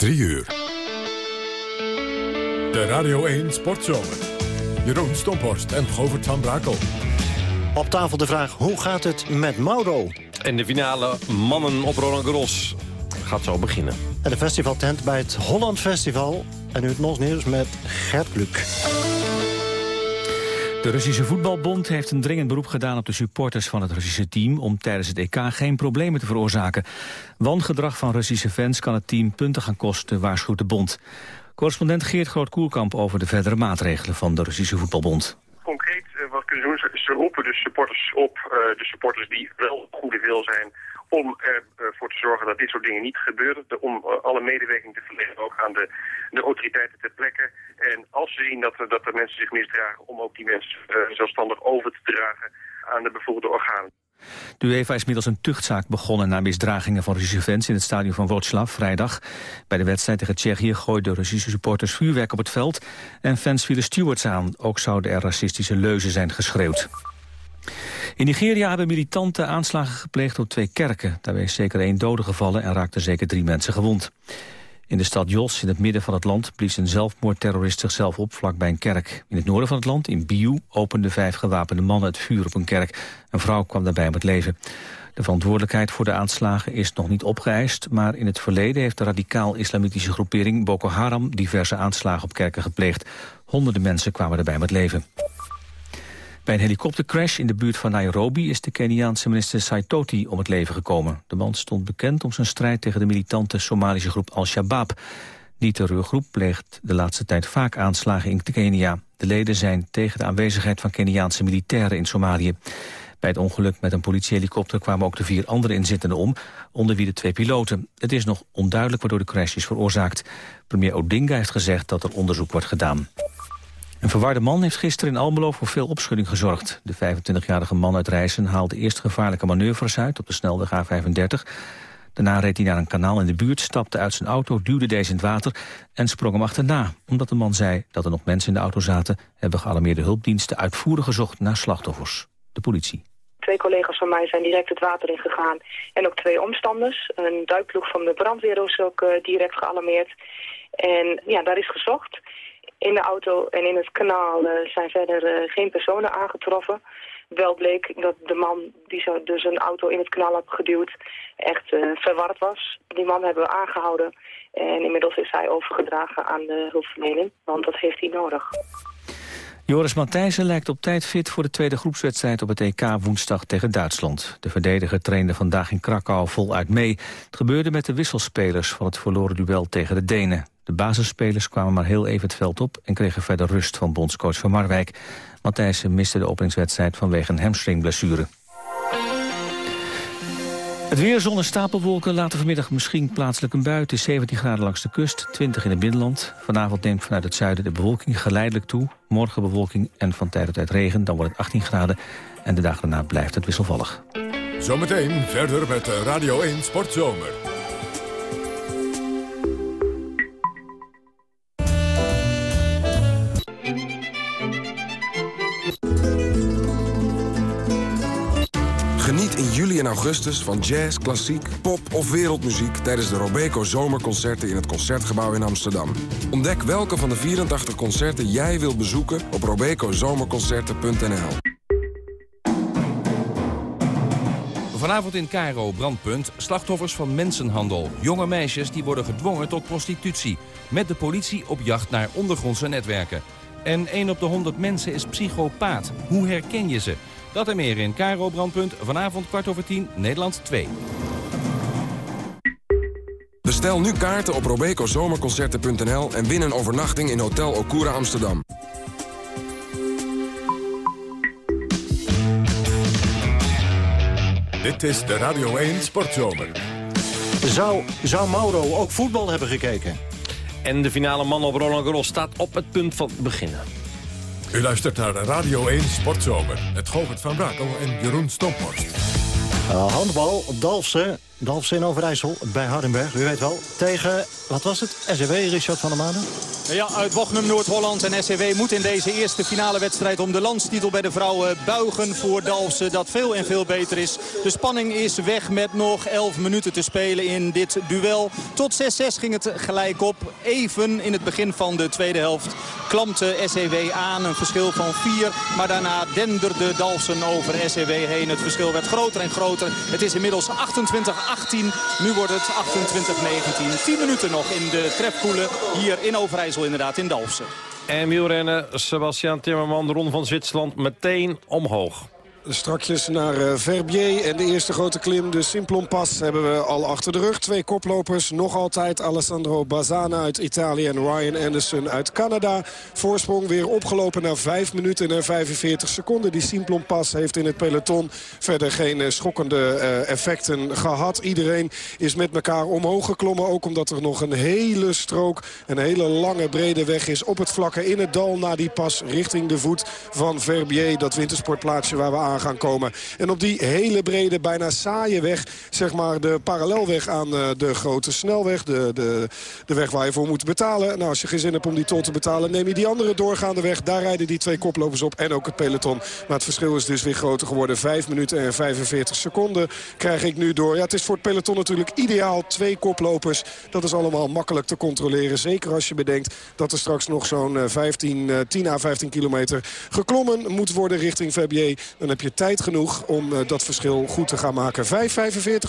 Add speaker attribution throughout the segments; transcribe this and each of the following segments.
Speaker 1: 3 uur. De Radio 1 Sportzomer. Jeroen Stomphorst en Govert van Brakel.
Speaker 2: Op tafel de vraag, hoe gaat het met Mauro?
Speaker 3: En de finale mannen op Roland Garros gaat zo beginnen.
Speaker 2: En de festivaltent bij het Holland Festival. En nu het nog nieuws met Gert Kluk.
Speaker 4: De Russische Voetbalbond heeft een dringend beroep gedaan op de supporters van het Russische team om tijdens het EK geen problemen te veroorzaken. Wangedrag van Russische fans kan het team punten gaan kosten, waarschuwt de bond. Correspondent Geert Groot-Koelkamp over de verdere maatregelen van de Russische Voetbalbond.
Speaker 5: Concreet uh, wat kunnen ze doen, ze roepen de supporters op, uh, de supporters die wel goede wil zijn om ervoor te zorgen dat dit soort dingen niet gebeuren. Om alle medewerking te verlenen ook aan de, de autoriteiten ter plekke. En als ze zien dat, dat er mensen zich misdragen, om ook die mensen uh, zelfstandig over te dragen aan de bevoegde organen.
Speaker 4: De UEFA is middels een tuchtzaak begonnen na misdragingen van Russische fans in het stadion van Wroclaw vrijdag. Bij de wedstrijd tegen Tsjechië gooiden Russische supporters vuurwerk op het veld en fans vielen stewards aan. Ook zouden er racistische leuzen zijn geschreeuwd. In Nigeria hebben militanten aanslagen gepleegd op twee kerken. Daarbij is zeker één dode gevallen en raakten zeker drie mensen gewond. In de stad Jos, in het midden van het land, blies een zelfmoordterrorist zichzelf op vlakbij een kerk. In het noorden van het land, in Biu, openden vijf gewapende mannen het vuur op een kerk. Een vrouw kwam daarbij om het leven. De verantwoordelijkheid voor de aanslagen is nog niet opgeëist... maar in het verleden heeft de radicaal-islamitische groepering Boko Haram... diverse aanslagen op kerken gepleegd. Honderden mensen kwamen daarbij om het leven. Bij een helikoptercrash in de buurt van Nairobi is de Keniaanse minister Saitoti om het leven gekomen. De man stond bekend om zijn strijd tegen de militante Somalische groep Al-Shabaab. Die terreurgroep pleegt de laatste tijd vaak aanslagen in Kenia. De leden zijn tegen de aanwezigheid van Keniaanse militairen in Somalië. Bij het ongeluk met een politiehelikopter kwamen ook de vier andere inzittenden om, onder wie de twee piloten. Het is nog onduidelijk waardoor de crash is veroorzaakt. Premier Odinga heeft gezegd dat er onderzoek wordt gedaan. Een verwarde man heeft gisteren in Almelo voor veel opschudding gezorgd. De 25-jarige man uit Rijssen haalde eerst gevaarlijke manoeuvres uit op de snelweg A35. Daarna reed hij naar een kanaal in de buurt, stapte uit zijn auto, duwde deze in het water en sprong hem achterna. Omdat de man zei dat er nog mensen in de auto zaten, hebben gealarmeerde hulpdiensten uitvoerig gezocht naar slachtoffers. De politie.
Speaker 6: Twee collega's van mij zijn direct het water ingegaan en ook twee omstanders. Een duikploeg van de brandweer is ook uh, direct gealarmeerd. En ja, daar is gezocht. In de auto en in het kanaal uh, zijn verder uh, geen personen aangetroffen. Wel bleek dat de man die zo dus een auto in het kanaal had geduwd echt uh, verward was. Die man hebben we aangehouden en inmiddels is hij overgedragen aan de hulpverlening, want dat heeft hij nodig.
Speaker 4: Joris Matthijssen lijkt op tijd fit voor de tweede groepswedstrijd op het EK woensdag tegen Duitsland. De verdediger trainde vandaag in Krakau voluit mee. Het gebeurde met de wisselspelers van het verloren duel tegen de Denen. De basisspelers kwamen maar heel even het veld op en kregen verder rust van bondscoach van Marwijk. Matthijssen miste de openingswedstrijd vanwege een hamstringblessure. Het weer, zon en stapelwolken laten vanmiddag misschien plaatselijk een bui. Het is 17 graden langs de kust, 20 in het binnenland. Vanavond neemt vanuit het zuiden de bewolking geleidelijk toe. Morgen bewolking en van tijd tot tijd regen, dan wordt het 18 graden. En de dag daarna blijft het wisselvallig.
Speaker 1: Zometeen verder met Radio 1 Sportzomer.
Speaker 7: Juli en augustus van jazz, klassiek, pop of wereldmuziek... tijdens de Robeco Zomerconcerten in het Concertgebouw in Amsterdam. Ontdek welke van de 84 concerten jij wilt bezoeken op robecozomerconcerten.nl.
Speaker 8: Vanavond in Cairo, brandpunt, slachtoffers van mensenhandel. Jonge meisjes die worden gedwongen tot prostitutie. Met de politie op jacht naar ondergrondse netwerken. En 1 op de 100 mensen is psychopaat. Hoe herken je ze? Dat en meer in Cairo Brandpunt, vanavond kwart over tien, Nederland 2.
Speaker 7: Bestel nu kaarten op robecozomerconcerten.nl en win een overnachting in Hotel Okura Amsterdam.
Speaker 1: Dit is de Radio 1 Sportzomer.
Speaker 2: Zou, zou Mauro ook voetbal hebben gekeken?
Speaker 3: En de finale man op Roland Garros staat op het punt van beginnen.
Speaker 1: U luistert naar Radio 1 Sportzomer. Het Govert van Brakel en Jeroen Stomphorst.
Speaker 2: Uh, handbal, Dalfsen. Dalfsen in Overijssel bij Hardenberg. U weet wel, tegen, wat was het? SCW, Richard van der Maden?
Speaker 9: Ja, uit Wochnum, Noord-Holland. En SCW moet in deze eerste finale wedstrijd om de landstitel bij de vrouwen buigen voor Dalfsen. Dat veel en veel beter is. De spanning is weg met nog 11 minuten te spelen in dit duel. Tot 6-6 ging het gelijk op. Even in het begin van de tweede helft klampte SCW aan. Een verschil van 4. Maar daarna denderde Dalfsen over SCW heen. Het verschil werd groter en groter. Het is inmiddels 28-18. Nu wordt het 28-19. 10 minuten nog in de trefkoelen hier in Overijssel inderdaad in Dalfsen.
Speaker 3: En wielrennen Sebastian Timmerman, de Ronde van Zwitserland, meteen omhoog.
Speaker 10: Strakjes naar uh, Verbier en de eerste grote klim, de Simplon Pas, hebben we al achter de rug. Twee koplopers, nog altijd Alessandro Bazana uit Italië en Ryan Anderson uit Canada. Voorsprong weer opgelopen naar 5 minuten en 45 seconden. Die Simplon Pas heeft in het peloton verder geen uh, schokkende uh, effecten gehad. Iedereen is met elkaar omhoog geklommen, ook omdat er nog een hele strook, een hele lange brede weg is op het vlakke in het dal naar die pas richting de voet van Verbier. Dat wintersportplaatsje waar we aan gaan komen. En op die hele brede, bijna saaie weg, zeg maar de parallelweg aan uh, de grote snelweg. De, de, de weg waar je voor moet betalen. Nou, als je geen zin hebt om die tol te betalen, neem je die andere doorgaande weg. Daar rijden die twee koplopers op en ook het peloton. Maar het verschil is dus weer groter geworden. 5 minuten en 45 seconden krijg ik nu door. Ja, het is voor het peloton natuurlijk ideaal. Twee koplopers, dat is allemaal makkelijk te controleren. Zeker als je bedenkt dat er straks nog zo'n 15, 10 à 15 kilometer geklommen moet worden richting Verbier. Dan heb je tijd genoeg om uh, dat verschil goed te gaan maken. 5.45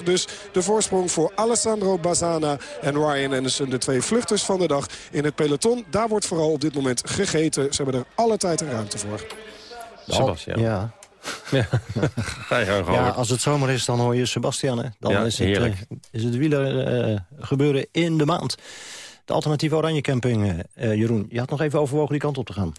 Speaker 10: dus de voorsprong voor Alessandro Bazana en Ryan Anderson. De twee vluchters van de dag in het peloton. Daar wordt vooral op dit moment gegeten. Ze hebben er alle tijd en ruimte voor.
Speaker 3: Sebastian.
Speaker 2: Ja.
Speaker 3: Ja.
Speaker 2: Ja, als het zomer is, dan hoor je Sebastian. Hè? Dan
Speaker 3: Ja,
Speaker 2: is, het, eh, is het wielen eh, gebeuren in de maand. De alternatieve Oranje Camping, eh, eh, Jeroen. Je had nog even overwogen die kant op te gaan.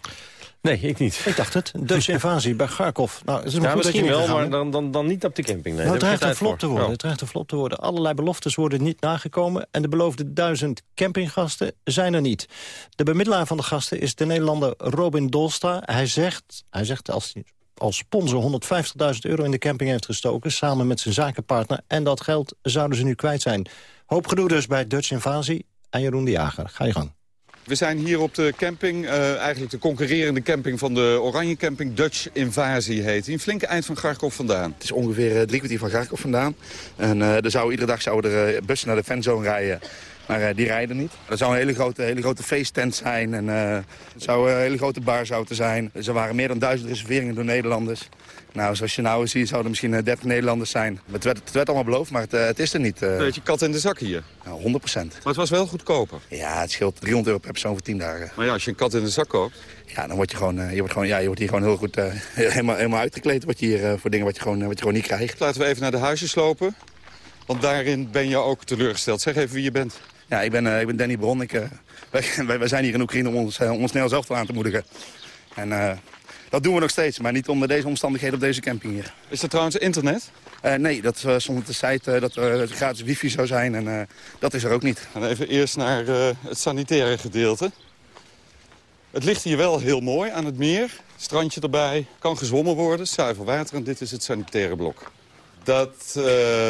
Speaker 3: Nee, ik niet.
Speaker 2: Ik dacht het. Duitse invasie bij Kharkov. Nou, het is
Speaker 3: Ja, misschien wel,
Speaker 2: gegaan
Speaker 3: maar dan, dan, dan niet op de camping. Nee,
Speaker 2: Nou, het dreigt een flop te worden. Het dreigt een flop te worden. Allerlei beloftes worden niet nagekomen. En de beloofde duizend campinggasten zijn er niet. De bemiddelaar van de gasten is de Nederlander Robin Dolsta. Hij zegt, hij zegt als hij als sponsor 150.000 euro in de camping heeft gestoken... samen met zijn zakenpartner. En dat geld zouden ze nu kwijt zijn. Hoop gedoe dus bij Dutch Invasie. En Jeroen de Jager, ga je gang.
Speaker 11: We zijn hier op de camping, eh, eigenlijk de concurrerende camping van de Oranje Camping. Dutch Invasie heet die. Een flinke eind van Garkov vandaan.
Speaker 12: Het is ongeveer eh, drie kwartier van Garkov vandaan. En eh, er zou, iedere dag zouden er bussen naar de fanzone rijden. Maar eh, die rijden niet. Er zou een hele grote, hele grote feesttent zijn. En eh, er zou een hele grote bar zou te zijn. Dus er waren meer dan duizend reserveringen door Nederlanders. Nou, zoals je nou ziet, zouden er misschien eh, 30 Nederlanders zijn. Het werd, het werd allemaal beloofd, maar het, eh, het is er niet. eh.
Speaker 11: Beetje kat in de zak hier.
Speaker 12: Nou, 100 procent.
Speaker 11: Maar het was wel goedkoper.
Speaker 12: Ja, het scheelt 300 euro per persoon voor 10 dagen.
Speaker 11: Maar ja, als je een kat in de zak koopt...
Speaker 12: Ja, dan word je gewoon, eh, je wordt gewoon, ja, je wordt hier gewoon heel goed eh, helemaal, helemaal uitgekleed. Hier eh, voor dingen wat je, gewoon, eh, wat je gewoon niet krijgt.
Speaker 11: Laten we even naar de huisjes lopen. Want daarin ben je ook teleurgesteld. Zeg even wie je bent.
Speaker 12: Ja, ik ben, eh, ik ben Danny Bron. Ik, eh, wij, wij, zijn hier in Oekraïne om ons, eh, om ons snel zelf aan te moedigen. En eh, dat doen we nog steeds, maar niet onder deze omstandigheden op deze camping hier.
Speaker 11: Is er trouwens internet?
Speaker 12: Eh, nee, dat uh, stond op de site eh, dat er gratis wifi zou zijn en eh, dat is er ook niet.
Speaker 11: En even eerst naar eh, het sanitaire gedeelte. Het ligt hier wel heel mooi aan het meer. Strandje erbij, kan gezwommen worden, zuiver water. En dit is het sanitaire blok. Dat, eh,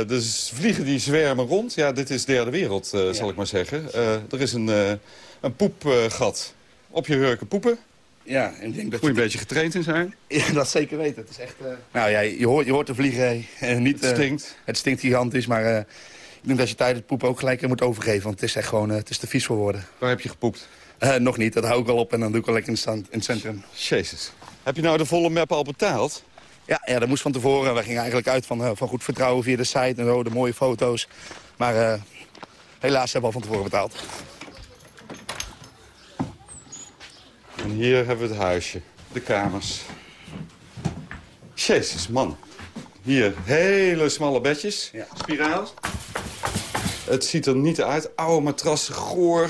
Speaker 11: de vliegen die zwermen rond. Ja, dit is derde wereld, eh, zal ik maar zeggen. Eh, er is een, uh, een poepgat. Op je hurken poepen.
Speaker 12: Ja, en ik denk dat
Speaker 11: Moet je een beetje getraind in zijn.
Speaker 12: Ja, dat zeker weten. Het is echt... Uh... Nou ja, je hoort, je hoort de vliegen. Uh, niet,
Speaker 11: het stinkt.
Speaker 12: Uh, het stinkt gigantisch, maar ik denk dat je tijdens het poepen ook gelijk moet overgeven. Want het is echt gewoon, het is te vies voor woorden.
Speaker 11: Waar heb je gepoept?
Speaker 12: nog niet, dat hou ik wel op en dan doe ik wel lekker in, stand, in het centrum.
Speaker 11: Jezus. Heb je nou de volle map al betaald?
Speaker 12: Ja, ja, dat moest van tevoren. We gingen eigenlijk uit van, van goed vertrouwen via de site en zo, de mooie foto's. Maar helaas hebben we al van tevoren betaald.
Speaker 11: En hier hebben we het huisje. De kamers. Jezus, man. Hier, hele smalle bedjes.
Speaker 12: Ja.
Speaker 11: Spiraal. Het ziet er niet uit. Oude matrassen, goor.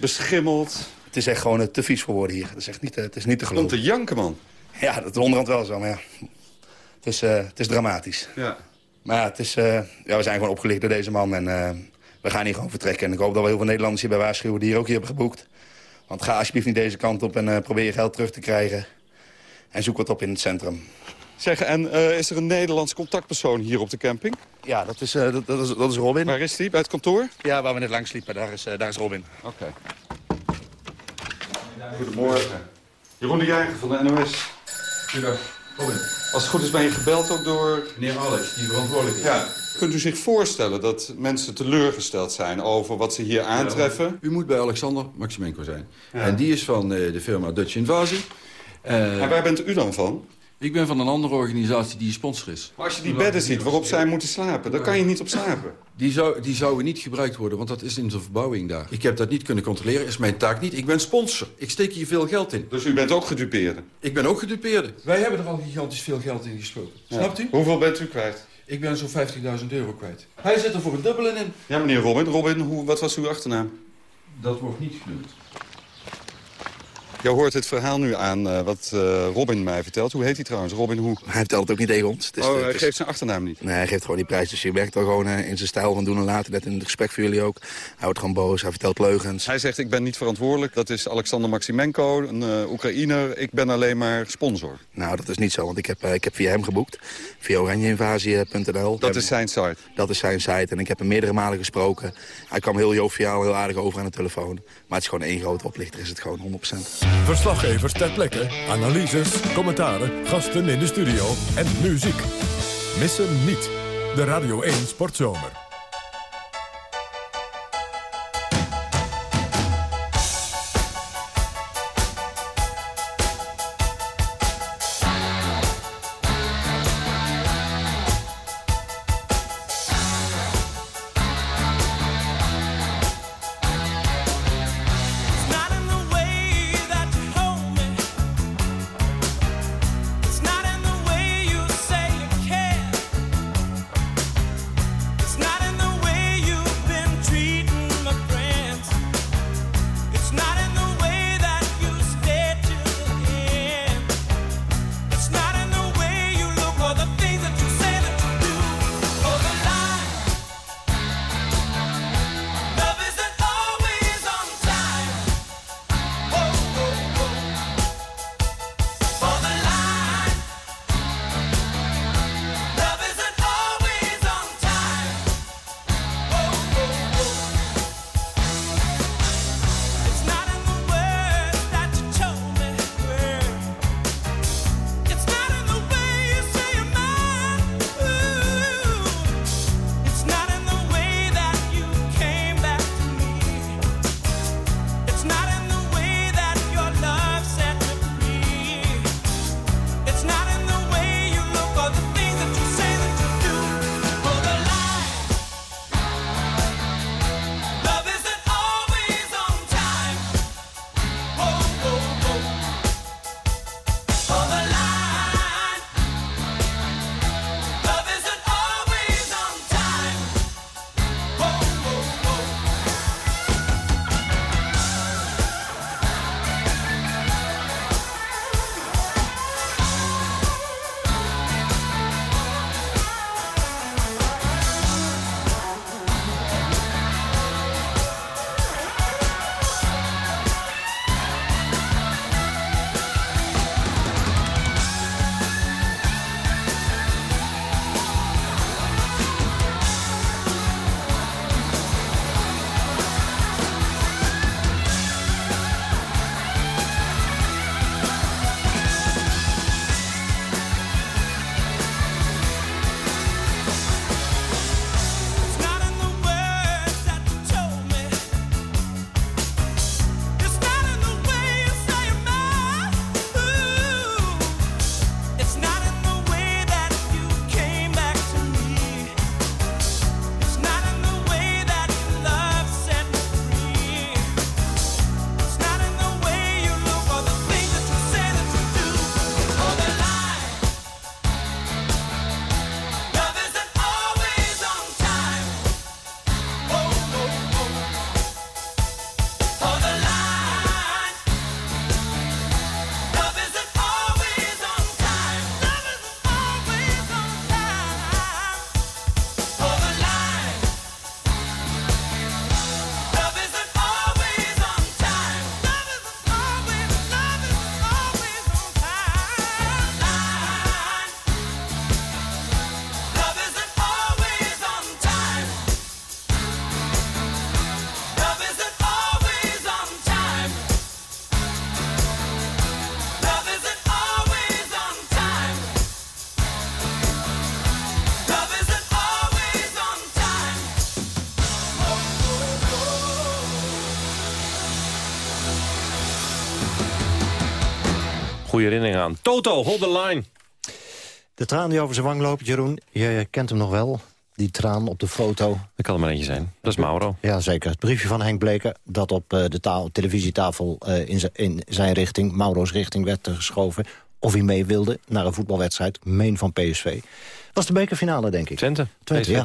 Speaker 11: Beschimmeld.
Speaker 12: Het is echt gewoon te vies voor woorden hier. Het is echt niet, het is niet te
Speaker 11: Om
Speaker 12: geloven.
Speaker 11: te janken, man.
Speaker 12: Ja, dat is onderhand wel zo, maar ja. Het is, uh, het is dramatisch.
Speaker 11: Ja.
Speaker 12: Maar ja, het is, uh, ja, we zijn gewoon opgelicht door deze man en uh, we gaan hier gewoon vertrekken. En ik hoop dat we heel veel Nederlanders hierbij waarschuwen die hier ook hier hebben geboekt. Want ga alsjeblieft niet deze kant op en probeer je geld terug te krijgen. En zoek wat op in het centrum.
Speaker 11: Zeg, en eh, is er een Nederlands contactpersoon hier op de camping?
Speaker 12: Ja, dat is, uh, dat, dat, is, dat is Robin.
Speaker 11: Waar is die? Bij het kantoor?
Speaker 12: Ja, waar we net langs liepen. Daar is, uh, daar is Robin.
Speaker 11: Oké. Okay. Goedemorgen. Jeroen de Jager van de NOS.
Speaker 13: Goedendag. Robin.
Speaker 11: Als het goed is ben je gebeld ook door...
Speaker 13: Meneer Alex, die verantwoordelijk is.
Speaker 11: Ja. Kunt u zich voorstellen dat mensen teleurgesteld zijn over wat ze hier aantreffen? Ja,
Speaker 13: u moet bij Alexander Maximenko zijn. Ja. En die is van uh, de firma Dutch Invasie.
Speaker 11: Uh, en waar bent u dan van?
Speaker 13: Ik ben van een andere organisatie die sponsor is.
Speaker 11: Maar als je die bedden ziet waarop zij moeten slapen, dan kan je niet op slapen.
Speaker 13: Die, zou, die zouden niet gebruikt worden, want dat is in de verbouwing daar. Ik heb dat niet kunnen controleren, is mijn taak niet. Ik ben sponsor. Ik steek hier veel geld in.
Speaker 11: Dus u bent ook gedupeerde?
Speaker 13: Ik ben ook gedupeerde. Wij hebben er al gigantisch veel geld in gesproken. Ja. Snapt u?
Speaker 11: Hoeveel bent u kwijt?
Speaker 13: Ik ben zo'n 50.000 euro kwijt. Hij zit er voor een dubbele in.
Speaker 11: Ja, meneer Robin. Robin, hoe, wat was uw achternaam?
Speaker 13: Dat wordt niet genoemd.
Speaker 11: Je hoort het verhaal nu aan uh, wat uh, Robin mij vertelt. Hoe heet hij trouwens? Robin hoe?
Speaker 12: Hij vertelt het ook niet tegen ons.
Speaker 11: Het is, oh, hij is... geeft zijn achternaam niet?
Speaker 12: Nee, hij geeft gewoon die prijs. Dus je werkt er gewoon uh, in zijn stijl van doen en laten. Net in het gesprek voor jullie ook. Hij wordt gewoon boos, hij vertelt leugens.
Speaker 11: Hij zegt, ik ben niet verantwoordelijk. Dat is Alexander Maximenko, een Oekraïner. Ik ben alleen maar sponsor.
Speaker 12: Nou, dat is niet zo, want ik heb, ik heb via hem geboekt. Via oranjeinvasie.nl.
Speaker 11: Dat is zijn site?
Speaker 12: Dat is zijn site. En ik heb hem meerdere malen gesproken. Hij kwam heel joviaal, heel aardig over aan de telefoon. Maar het is gewoon één grote oplichter, is het gewoon 100%.
Speaker 1: Verslaggevers ter plekke, analyses, commentaren, gasten in de studio en muziek. Missen niet de Radio 1 Sportzomer.
Speaker 3: Goede herinnering aan. Toto, hold the line.
Speaker 2: De traan die over zijn wang loopt, Jeroen, je kent hem nog wel. Die traan op de foto.
Speaker 3: Dat kan er maar eentje zijn. Dat is Mauro.
Speaker 2: Ja, zeker. Het briefje van Henk Bleker dat op eh, de taal, televisietafel uh, in, in, zijn richting, Mauro's richting, werd geschoven. Of hij mee wilde naar een voetbalwedstrijd, meen van PSV. Was de bekerfinale, denk ik.
Speaker 3: Twente.
Speaker 2: Twente, ja.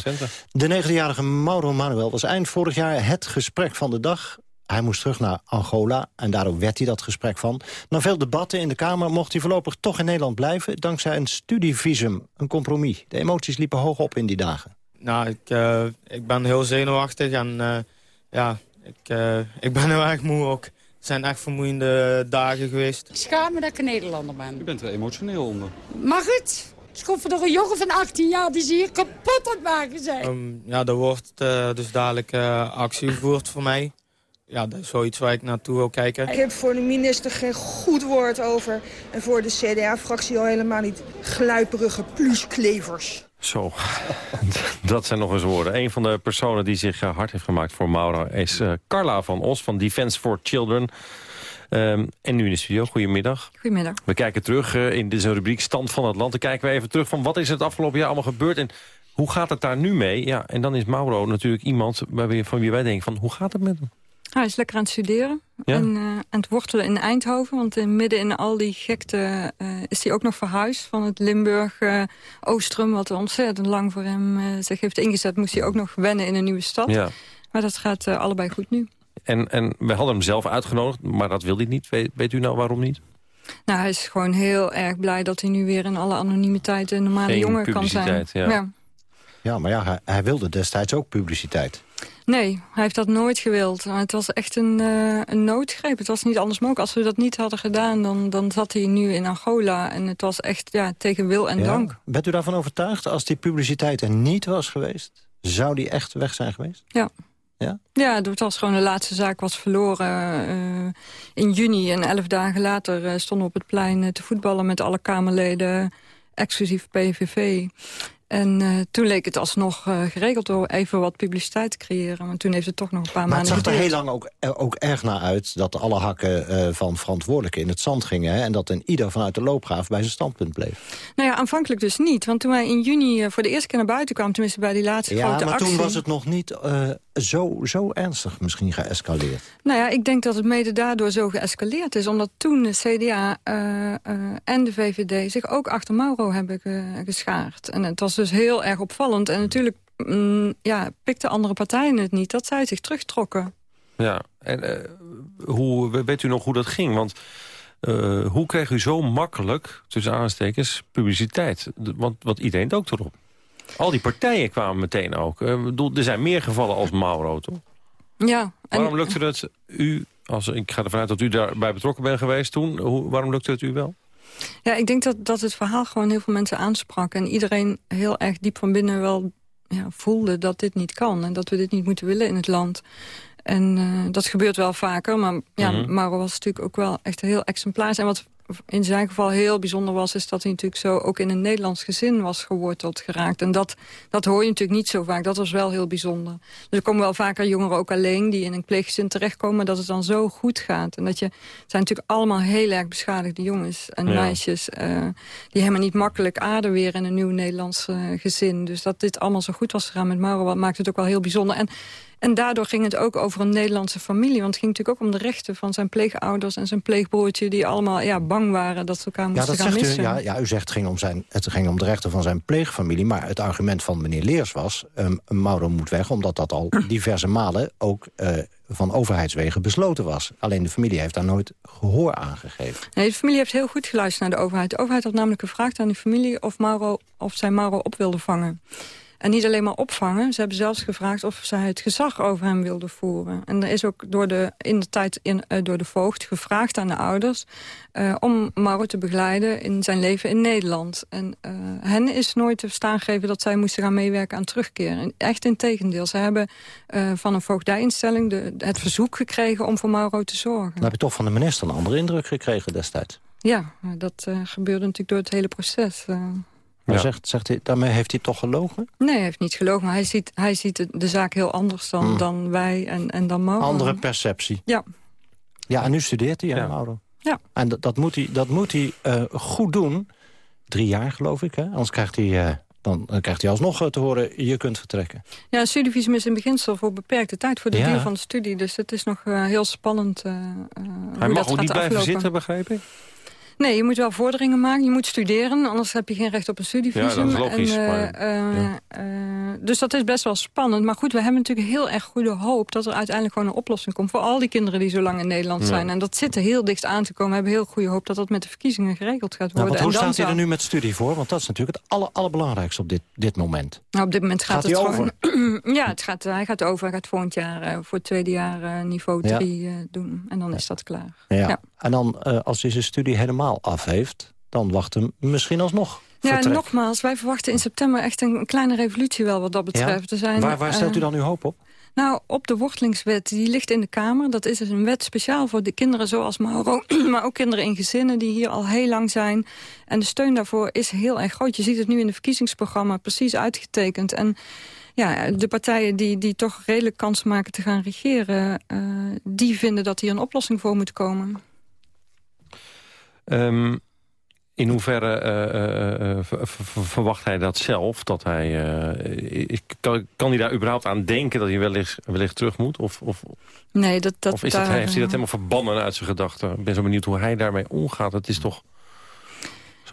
Speaker 2: De negentienjarige Mauro Manuel was eind vorig jaar het gesprek van de dag. Hij moest terug naar Angola en daardoor werd hij dat gesprek van. Na veel debatten in de Kamer mocht hij voorlopig toch in Nederland blijven... dankzij een studievisum, een compromis. De emoties liepen hoog op in die dagen.
Speaker 14: Nou, ik, uh, ik ben heel zenuwachtig en uh, ja, ik, uh, ik ben heel erg moe ook. Het zijn echt vermoeiende dagen geweest.
Speaker 15: Ik schaam me dat ik een Nederlander ben.
Speaker 13: Je bent er emotioneel onder.
Speaker 15: Mag het? Schoffen door een jongen van 18 jaar die ze hier kapot aan het maken zijn.
Speaker 14: Um, ja, er wordt dus dadelijk actie gevoerd voor mij. Ja, dat is zoiets waar ik naartoe wil kijken.
Speaker 16: Ik heb voor de minister geen goed woord over. En voor de CDA-fractie al helemaal niet gluiperige plusklevers.
Speaker 3: Zo, dat zijn nog eens woorden. Een van de personen die zich hard heeft gemaakt voor Mauro... is uh, Carla van Os van Defence for Children. Um, en nu in de studio. Goedemiddag.
Speaker 17: Goedemiddag.
Speaker 3: We kijken terug uh, in deze rubriek Stand van het Land. Dan kijken we even terug van wat is het afgelopen jaar allemaal gebeurd... en hoe gaat het daar nu mee? Ja, en dan is Mauro natuurlijk iemand van wie wij denken van hoe gaat het met hem?
Speaker 17: Hij is lekker aan het studeren. En uh, aan het wortelen in Eindhoven. Want in, midden in al die gekte uh, is hij ook nog verhuisd. Van het Limburg uh, Oostrum, wat er ontzettend lang voor hem zich heeft ingezet... moest hij ook nog wennen in een nieuwe stad. Ja. Maar dat gaat allebei goed nu.
Speaker 3: En, en we hadden hem zelf uitgenodigd, maar dat wil hij niet. Weet, weet, u nou waarom niet?
Speaker 17: Nou, hij is gewoon heel erg blij dat hij nu weer in alle anonimiteit... een normale
Speaker 3: Geen
Speaker 17: jongen kan zijn.
Speaker 3: Ja. ja.
Speaker 2: Ja, maar ja, hij, hij, wilde destijds ook publiciteit.
Speaker 17: Nee, hij heeft dat nooit gewild. Het was echt een, uh, een noodgreep. Het was niet anders mogelijk. Als we dat niet hadden gedaan, dan, dan zat hij nu in Angola. En het was echt ja, tegen wil en dank.
Speaker 2: Bent u daarvan overtuigd? Als die publiciteit er niet was geweest... zou die echt weg zijn geweest?
Speaker 17: Ja.
Speaker 2: Ja?
Speaker 17: Ja, het was gewoon de laatste zaak was verloren uh, in juni. En elf dagen later uh, stonden we op het plein te voetballen met alle Kamerleden, exclusief PVV. En uh, toen leek het alsnog uh, geregeld door even wat publiciteit te creëren. Maar toen heeft het toch nog een paar
Speaker 2: maar
Speaker 17: maanden
Speaker 2: het zag er heel lang ook, ook erg naar uit... dat alle hakken uh, van verantwoordelijken in het zand gingen... Hè, en dat een ieder vanuit de loopgraaf bij zijn standpunt bleef.
Speaker 17: Nou ja, aanvankelijk dus niet. Want toen wij in juni voor de eerste keer naar buiten kwamen... tenminste bij die laatste
Speaker 2: ja,
Speaker 17: grote
Speaker 2: maar
Speaker 17: actie...
Speaker 2: toen was het nog niet zo, zo ernstig misschien geëscaleerd.
Speaker 17: Nou ja, ik denk dat het mede daardoor zo geëscaleerd is. Omdat toen de CDA en de VVD zich ook achter Mauro hebben ge geschaard. En het was dus heel erg opvallend. En natuurlijk mm, ja, pikten andere partijen het niet dat zij zich terugtrokken.
Speaker 3: Ja, en uh, hoe, weet u nog hoe dat ging? Want uh, hoe kreeg u zo makkelijk, tussen aanstekens, publiciteit? Want, want iedereen dook erop. Al die partijen kwamen meteen ook. Uh, bedoel, er zijn meer gevallen als Mauro, toch?
Speaker 17: Ja. En...
Speaker 3: Waarom lukte het u, als, ik ga ervan uit dat u daarbij betrokken bent geweest toen... Hoe, waarom lukte het u wel?
Speaker 17: Ja, ik denk dat, dat het verhaal gewoon heel veel mensen aansprak. En iedereen heel erg diep van binnen wel ja, voelde dat dit niet kan. En dat we dit niet moeten willen in het land. En uh, dat gebeurt wel vaker. Maar ja, mm -hmm. Mauro was natuurlijk ook wel echt heel exemplaars. En wat in zijn geval heel bijzonder was... is dat hij natuurlijk zo ook in een Nederlands gezin was geworteld geraakt. En dat, dat hoor je natuurlijk niet zo vaak. Dat was wel heel bijzonder. Dus er komen wel vaker jongeren ook alleen... die in een pleeggezin terechtkomen, dat het dan zo goed gaat. En dat je... Het zijn natuurlijk allemaal heel erg beschadigde jongens en ja. meisjes... Uh, die helemaal niet makkelijk aarden weer in een nieuw Nederlands uh, gezin. Dus dat dit allemaal zo goed was gegaan met Mauro... maakt het ook wel heel bijzonder. En en daardoor ging het ook over een Nederlandse familie. Want het ging natuurlijk ook om de rechten van zijn pleegouders... en zijn pleegbroertje die allemaal ja, bang waren dat ze elkaar moesten
Speaker 2: ja, dat
Speaker 17: gaan
Speaker 2: zegt
Speaker 17: missen.
Speaker 2: U, ja, ja, u zegt het ging, om zijn, het ging om de rechten van zijn pleegfamilie... maar het argument van meneer Leers was... Um, Mauro moet weg, omdat dat al diverse malen... ook uh, van overheidswegen besloten was. Alleen de familie heeft daar nooit gehoor aan gegeven.
Speaker 17: Nee, de familie heeft heel goed geluisterd naar de overheid. De overheid had namelijk gevraagd aan de familie... of, Mauro, of zij Mauro op wilde vangen. En niet alleen maar opvangen. Ze hebben zelfs gevraagd of zij het gezag over hem wilden voeren. En er is ook door de, in de tijd in, uh, door de voogd gevraagd aan de ouders... Uh, om Mauro te begeleiden in zijn leven in Nederland. En uh, hen is nooit te verstaan gegeven dat zij moesten gaan meewerken aan terugkeer. En echt in tegendeel. Ze hebben van een voogdijinstelling de, het verzoek gekregen om voor Mauro te zorgen.
Speaker 2: Dan heb je toch van de minister een andere indruk gekregen destijds.
Speaker 17: Ja, dat gebeurde natuurlijk door het hele proces...
Speaker 2: Maar ja. zegt, zegt hij, daarmee heeft hij toch gelogen?
Speaker 17: Nee, hij heeft niet gelogen. Maar hij ziet, hij ziet de, zaak heel anders dan, mm. dan wij en, en dan Mauro.
Speaker 2: Andere perceptie.
Speaker 17: Ja.
Speaker 2: Ja, en nu studeert hij, ja. Mauro.
Speaker 17: Ja.
Speaker 2: En dat, dat moet hij, dat moet hij eh, goed doen. Drie jaar, geloof ik. Hè? Anders krijgt hij, eh, dan krijgt hij alsnog eh, te horen... je kunt vertrekken.
Speaker 17: Ja, een studievisum is in beginsel voor beperkte tijd... voor de
Speaker 2: Ja.
Speaker 17: duur van de studie. Dus het is nog heel spannend eh, eh,
Speaker 3: Hij
Speaker 17: hoe
Speaker 3: mag
Speaker 17: dat
Speaker 3: ook
Speaker 17: gaat
Speaker 3: niet blijven
Speaker 17: aflopen.
Speaker 3: zitten, begrijp ik?
Speaker 17: Nee, je moet wel vorderingen maken. Je moet studeren, anders heb je geen recht op een studievisum.
Speaker 3: Ja, dat is logisch,
Speaker 17: En, eh,
Speaker 3: maar-
Speaker 17: eh,
Speaker 3: ja.
Speaker 17: eh, dus dat is best wel spannend. Maar goed, we hebben natuurlijk heel erg goede hoop... dat er uiteindelijk gewoon een oplossing komt... voor al die kinderen die zo lang in Nederland
Speaker 2: Ja.
Speaker 17: zijn. En dat zit er heel dicht aan te komen. We hebben heel goede hoop dat dat met de verkiezingen geregeld gaat
Speaker 2: Nou,
Speaker 17: worden.
Speaker 2: want hoe
Speaker 17: en dan
Speaker 2: staat hij er nu met studie voor? Want dat is natuurlijk het aller, allerbelangrijkste op dit, dit moment.
Speaker 17: Nou, op dit moment gaat,
Speaker 2: Gaat
Speaker 17: het gewoon... ja, het gaat, hij gaat over. Hij gaat volgend jaar voor het tweede jaar niveau
Speaker 2: Ja.
Speaker 17: 3 doen. En dan is dat klaar.
Speaker 2: En dan, als hij zijn studie helemaal af heeft... dan wacht hem misschien alsnog
Speaker 17: Ja, en nogmaals, wij verwachten in september echt een kleine revolutie wel wat dat betreft. Er zijn,
Speaker 2: waar waar stelt
Speaker 17: eh,
Speaker 2: u dan uw hoop op?
Speaker 17: Nou, op de wortelingswet, die ligt in de Kamer. Dat is dus een wet speciaal voor de kinderen zoals Mauro... maar ook kinderen in gezinnen die hier al heel lang zijn. En de steun daarvoor is heel erg groot. Je ziet het nu in het verkiezingsprogramma precies uitgetekend. En ja, de partijen die, die toch redelijk kans maken te gaan regeren... eh, die vinden dat hier een oplossing voor moet komen.
Speaker 3: Ehm, in hoeverre eh, eh, eh, ver- ver- verwacht hij dat zelf? Dat hij, kan, kan hij daar überhaupt aan denken dat hij wellicht, wellicht terug moet? Of, of,
Speaker 17: Nee, dat, dat
Speaker 3: of is dat, heeft hij dat helemaal verbannen uit zijn gedachten? Ik ben zo benieuwd hoe hij daarmee omgaat. Het is toch...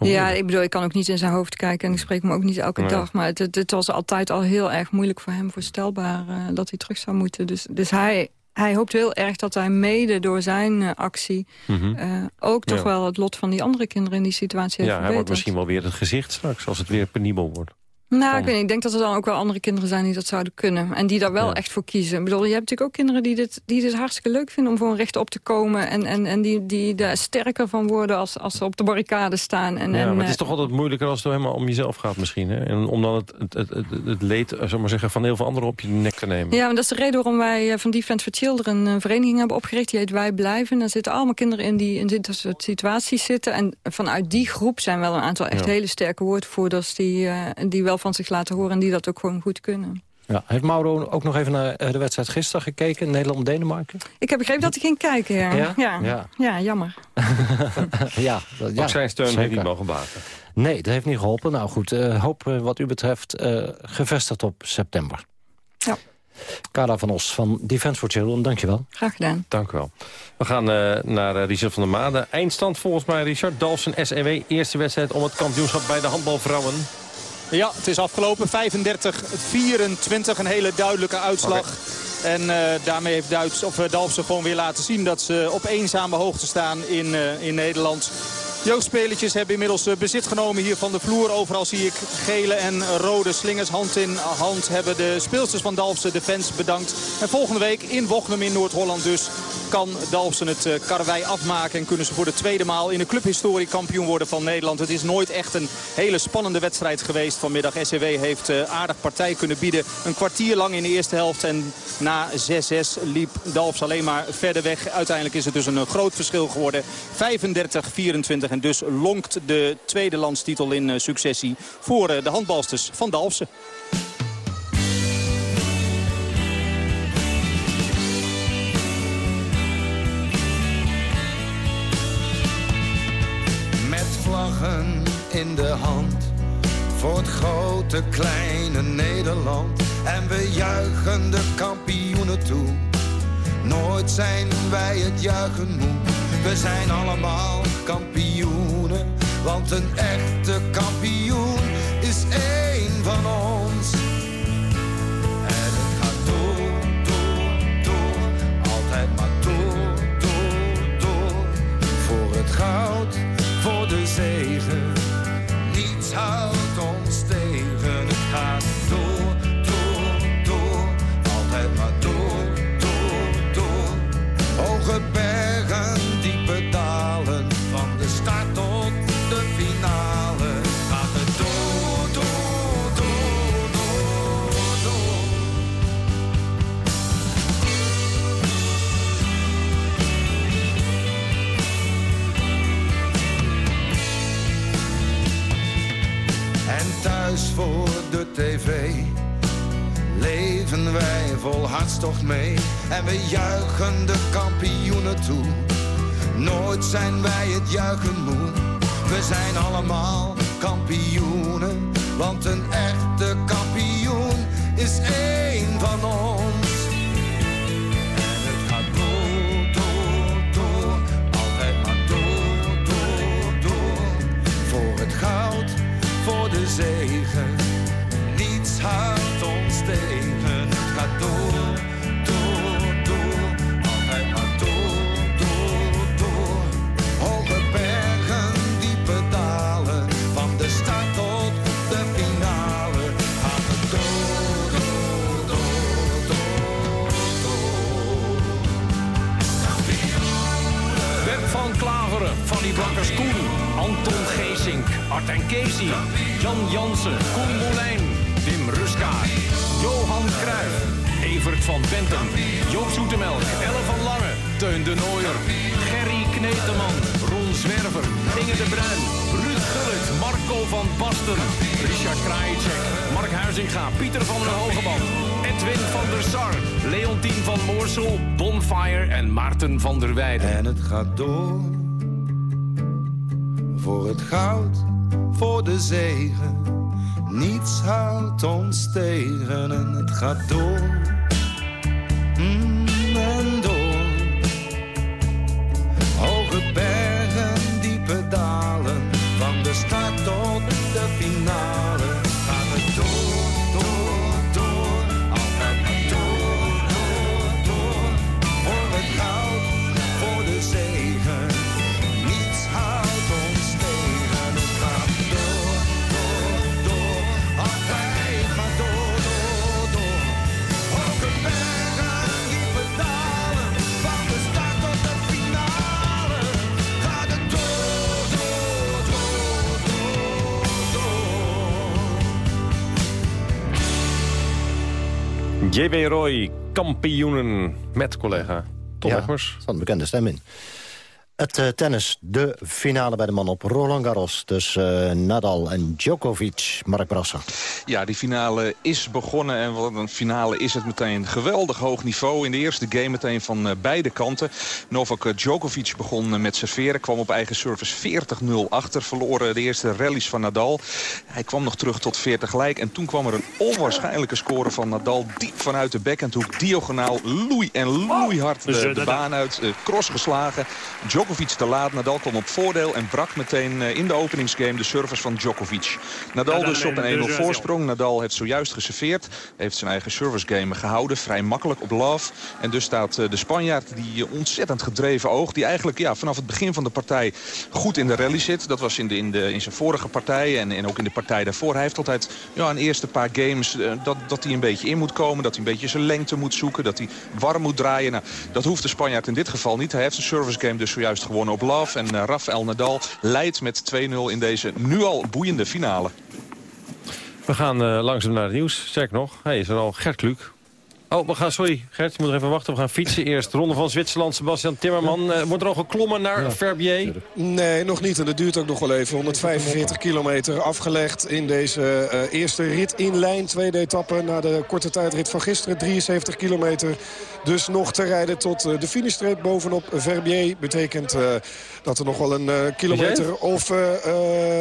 Speaker 17: Ja, ik bedoel, ik kan ook niet in zijn hoofd kijken... en ik spreek hem ook niet elke
Speaker 3: Nee.
Speaker 17: dag. Maar het, het, was altijd al heel erg moeilijk voor hem voorstelbaar... dat hij terug zou moeten. Dus, dus hij, hij hoopt heel erg dat hij mede door zijn eh, actie...
Speaker 3: Mhm.
Speaker 17: eh, ook toch
Speaker 3: Ja.
Speaker 17: wel het lot van die andere kinderen in die situatie heeft
Speaker 3: Ja, hij wordt misschien wel weer het gezicht straks, als het weer penibel wordt.
Speaker 17: Nou,
Speaker 3: van-
Speaker 17: ik, weet niet, ik denk dat er dan ook wel andere kinderen zijn die dat zouden kunnen. En die daar wel
Speaker 3: Ja.
Speaker 17: echt voor kiezen. Ik bedoel, je hebt natuurlijk ook kinderen die dit, die dit hartstikke leuk vinden... om voor een recht op te komen. En, en, en die, die daar sterker van worden als, als ze op de barricade staan. En,
Speaker 3: ja,
Speaker 17: en,
Speaker 3: maar het
Speaker 17: eh,
Speaker 3: is toch altijd moeilijker als het helemaal om jezelf gaat misschien. Hè? En om dan het, het, het, het, het leed eh, maar zeggen, van heel veel anderen op je nek te nemen.
Speaker 17: Ja, maar dat is de reden waarom wij eh, van Defense for Children een vereniging hebben opgericht. Die heet Wij Blijven. Daar zitten allemaal kinderen in die in dit soort situaties zitten. En vanuit die groep zijn wel een aantal echt
Speaker 2: Ja.
Speaker 17: hele sterke woordvoerders... Die, die wel van zich laten horen en die dat ook gewoon goed kunnen.
Speaker 2: Ja. Heeft Mauro ook nog even naar eh, de wedstrijd gisteren gekeken? Nederland-Denemarken?
Speaker 17: Ik heb begrepen dat hij ging kijken, ja.
Speaker 2: Ja?
Speaker 17: Ja,
Speaker 2: Ja.
Speaker 17: ja. jammer.
Speaker 2: ja, dat, ja,
Speaker 3: Ook zijn steun heeft niet mogen baten.
Speaker 2: Nee, dat heeft niet geholpen. Nou goed, eh, hoop eh, wat u betreft eh, gevestigd op september.
Speaker 17: Ja.
Speaker 2: Kara van Os van Defense for Children, dankjewel.
Speaker 17: Graag gedaan.
Speaker 3: Dank u wel. We gaan eh, naar Richard van der Made. Eindstand volgens mij, Richard. Dalfsen SEW, eerste wedstrijd om het kampioenschap bij de handbalvrouwen.
Speaker 9: Ja, het is afgelopen. 35-24. Een hele duidelijke uitslag. En eh, daarmee heeft Duits, of, uh, Dalfsen gewoon weer laten zien dat ze op eenzame hoogte staan in, eh, in Nederland. Jeugdspelertjes hebben inmiddels eh, bezit genomen hier van de vloer. Overal zie ik gele en rode slingers. Hand in hand hebben de speelsters van Dalfsen de fans bedankt. En volgende week in Wochnum in Noord-Holland dus kan Dalfsen het uh, karrewei afmaken. En kunnen ze voor de tweede maal in de clubhistorie kampioen worden van Nederland. Het is nooit echt een hele spannende wedstrijd geweest vanmiddag. SCW heeft uh, aardig partij kunnen bieden. Een kwartier lang in de eerste helft. En na 6-6 liep Dalfs alleen maar verder weg. Uiteindelijk is het dus een groot verschil geworden. 35-24. En dus lonkt de tweede landstitel in uh, successie voor uh, de handbalsters van Dalfsen.
Speaker 18: Met vlaggen in de hand voor het grote kleine Nederland. En we juichen de kampioenen toe. Nooit zijn wij het juichen moe. We zijn allemaal kampioenen. Want een echte kampioen is één van ons. En het gaat door, door, door. Altijd maar door, door, door. Voor het goud, voor de zegen. We juichen de kampioenen toe. Nooit zijn wij het juichen moe. We zijn allemaal kampioenen. Want een echte kampioen is één van ons.
Speaker 19: Klaveren, Fanny Blankers-Koen, Anton Geesink, Art en Casey, Jan Jansen, Koen Molijn, Wim Ruska, Johan Cruijff, Evert van Bentum, Joop Zoetemelk, Elle van Lange, Teun de Nooier, Gerry Kneteman, Ron Zwerver, Inge de Bruin, Ruud Gullit, Marco van Basten, Richard Krajicek, Mark Huizinga, Pieter van der Hogeband, Edwin van der Sar, Leontien van Moorsel, Bonfire en Maarten van der Weijden.
Speaker 18: En het gaat door. Voor het goud, voor de zegen. Niets houdt ons tegen en het gaat door. Mm, en door. Hoge bergen, diepe dalen. Van de start tot de finale.
Speaker 3: JB Roy, kampioenen met collega Tom
Speaker 2: Ja, er staat een bekende stem in. Het eh, tennis, de finale bij de man op Roland Garros. Dus eh, Nadal en Djokovic, Mark Brasser.
Speaker 20: Ja, die finale is begonnen en wat een finale is het meteen. Geweldig hoog niveau in de eerste game meteen van eh, beide kanten. Novak Djokovic begon met serveren, kwam op eigen service 40-0 achter. Verloren de eerste rallies van Nadal. Hij kwam nog terug tot 40 gelijk en toen kwam er een onwaarschijnlijke score van Nadal. Diep vanuit de backhandhoek, diagonaal, loei en loeihard de, de baan uit. eh, cross geslagen. Djokovic te laat, Nadal kwam op voordeel en brak meteen eh, in de openingsgame de service van Djokovic. Nadal dus op een 1-0 voorsprong. Nadal heeft zojuist geserveerd. Heeft zijn eigen service game gehouden. Vrij makkelijk op love. En dus staat eh, de Spanjaard die eh, ontzettend gedreven oog. Die eigenlijk ja, vanaf het begin van de partij goed in de rally zit. Dat was in, de, in, de, in zijn vorige partij en, en ook in de partij daarvoor. Hij heeft altijd ja, een eerste paar games eh, dat, dat hij een beetje in moet komen. Dat hij een beetje zijn lengte moet zoeken. Dat hij warm moet draaien. Nou, dat hoeft de Spanjaard in dit geval niet. Hij heeft zijn service game dus zojuist gewonnen op love. En uh, Rafael Nadal leidt met 2-0 in deze nu al boeiende finale.
Speaker 3: We gaan uh, langzaam naar het nieuws. Sterk nog, hij is er al. Gert. Oh, we gaan, sorry Gert, je moet even wachten. We gaan fietsen eerst. Ronde van Zwitserland, Sebastian Timmerman. Uh, wordt er al geklommen naar ja. Verbier?
Speaker 10: Nee, nog niet. En dat duurt ook nog wel even. 145 kilometer afgelegd in deze uh, eerste rit in lijn. Tweede etappe na de korte tijdrit van gisteren. 73 kilometer. Dus nog te rijden tot uh, de finishstreep bovenop Verbier. Betekent dat er nog wel een kilometer of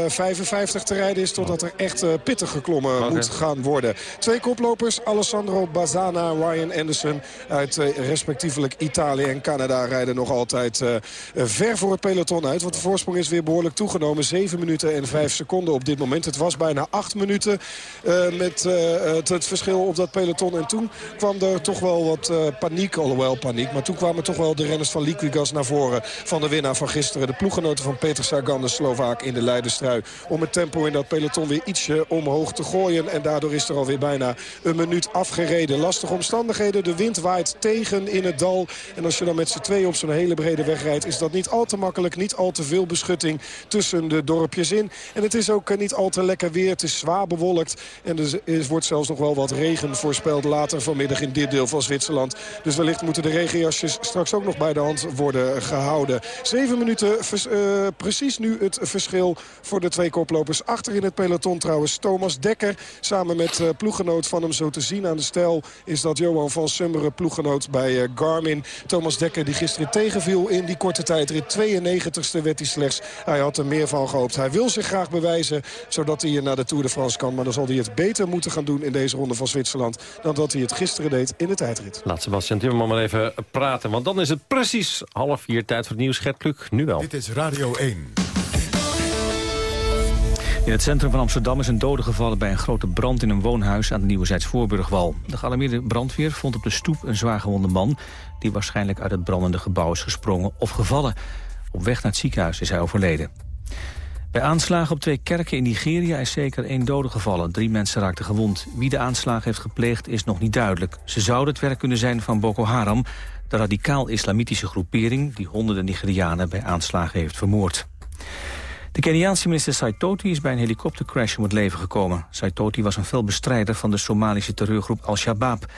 Speaker 10: 55 te rijden is... totdat er echt pittig geklommen okay. moet gaan worden. Twee koplopers, Alessandro Bazana... Ryan Anderson uit uh, respectievelijk Italië en Canada rijden nog altijd uh, ver voor het peloton uit. Want de voorsprong is weer behoorlijk toegenomen. 7 minuten en 5 seconden op dit moment. Het was bijna 8 minuten uh, met het, het, verschil op dat peloton. En toen kwam er toch wel wat paniek, alhoewel paniek. Maar toen kwamen toch wel de renners van Liquigas naar voren van de winnaar van gisteren. De ploeggenoten van Peter Sagan, de Slovaak in de Leidenstrui. Om het tempo in dat peloton weer ietsje omhoog te gooien. En daardoor is er alweer bijna een minuut afgereden. Lastig om De wind waait tegen in het dal. En als je dan met z'n twee op zo'n hele brede weg rijdt... is dat niet al te makkelijk, niet al te veel beschutting tussen de dorpjes in. En het is ook niet al te lekker weer. Het is zwaar bewolkt. En er wordt zelfs nog wel wat regen voorspeld later vanmiddag in dit deel van Zwitserland. Dus wellicht moeten de regenjasjes straks ook nog bij de hand worden gehouden. Zeven minuten, uh, precies nu het verschil voor de twee koplopers. Achter in het peloton trouwens Thomas Dekker. Samen met uh, ploeggenoot van hem zo te zien aan de stijl is dat Johan van Summeren, ploeggenoot bij Garmin. Thomas Dekker die gisteren tegenviel in die korte tijdrit. 92ste werd hij slechts. Hij had er meer van gehoopt. Hij wil zich graag bewijzen, zodat hij naar de Tour de France kan. Maar dan zal hij het beter moeten gaan doen in deze ronde van Zwitserland... dan dat hij het gisteren deed in de tijdrit.
Speaker 3: Laat Sebastian Timmerman maar even praten, want dan is het precies half vier tijd voor het nieuws. Gert Kluk, nu wel.
Speaker 1: Dit is Radio 1.
Speaker 4: In het centrum van Amsterdam is een dode gevallen bij een grote brand in een woonhuis aan de Nieuwezijds-Voorburgwal. De gealarmeerde brandweer vond op de stoep een zwaargewonde man die waarschijnlijk uit het brandende gebouw is gesprongen of gevallen. Op weg naar het ziekenhuis is hij overleden. Bij aanslagen op twee kerken in Nigeria is zeker één dode gevallen. Drie mensen raakten gewond. Wie de aanslagen heeft gepleegd is nog niet duidelijk. Ze zouden het werk kunnen zijn van Boko Haram... de radicaal-islamitische groepering... die honderden Nigerianen bij aanslagen heeft vermoord. De Keniaanse minister Saitoti is bij een helikoptercrash om het leven gekomen. Saitoti was een felbestrijder van de Somalische terreurgroep Al-Shabaab.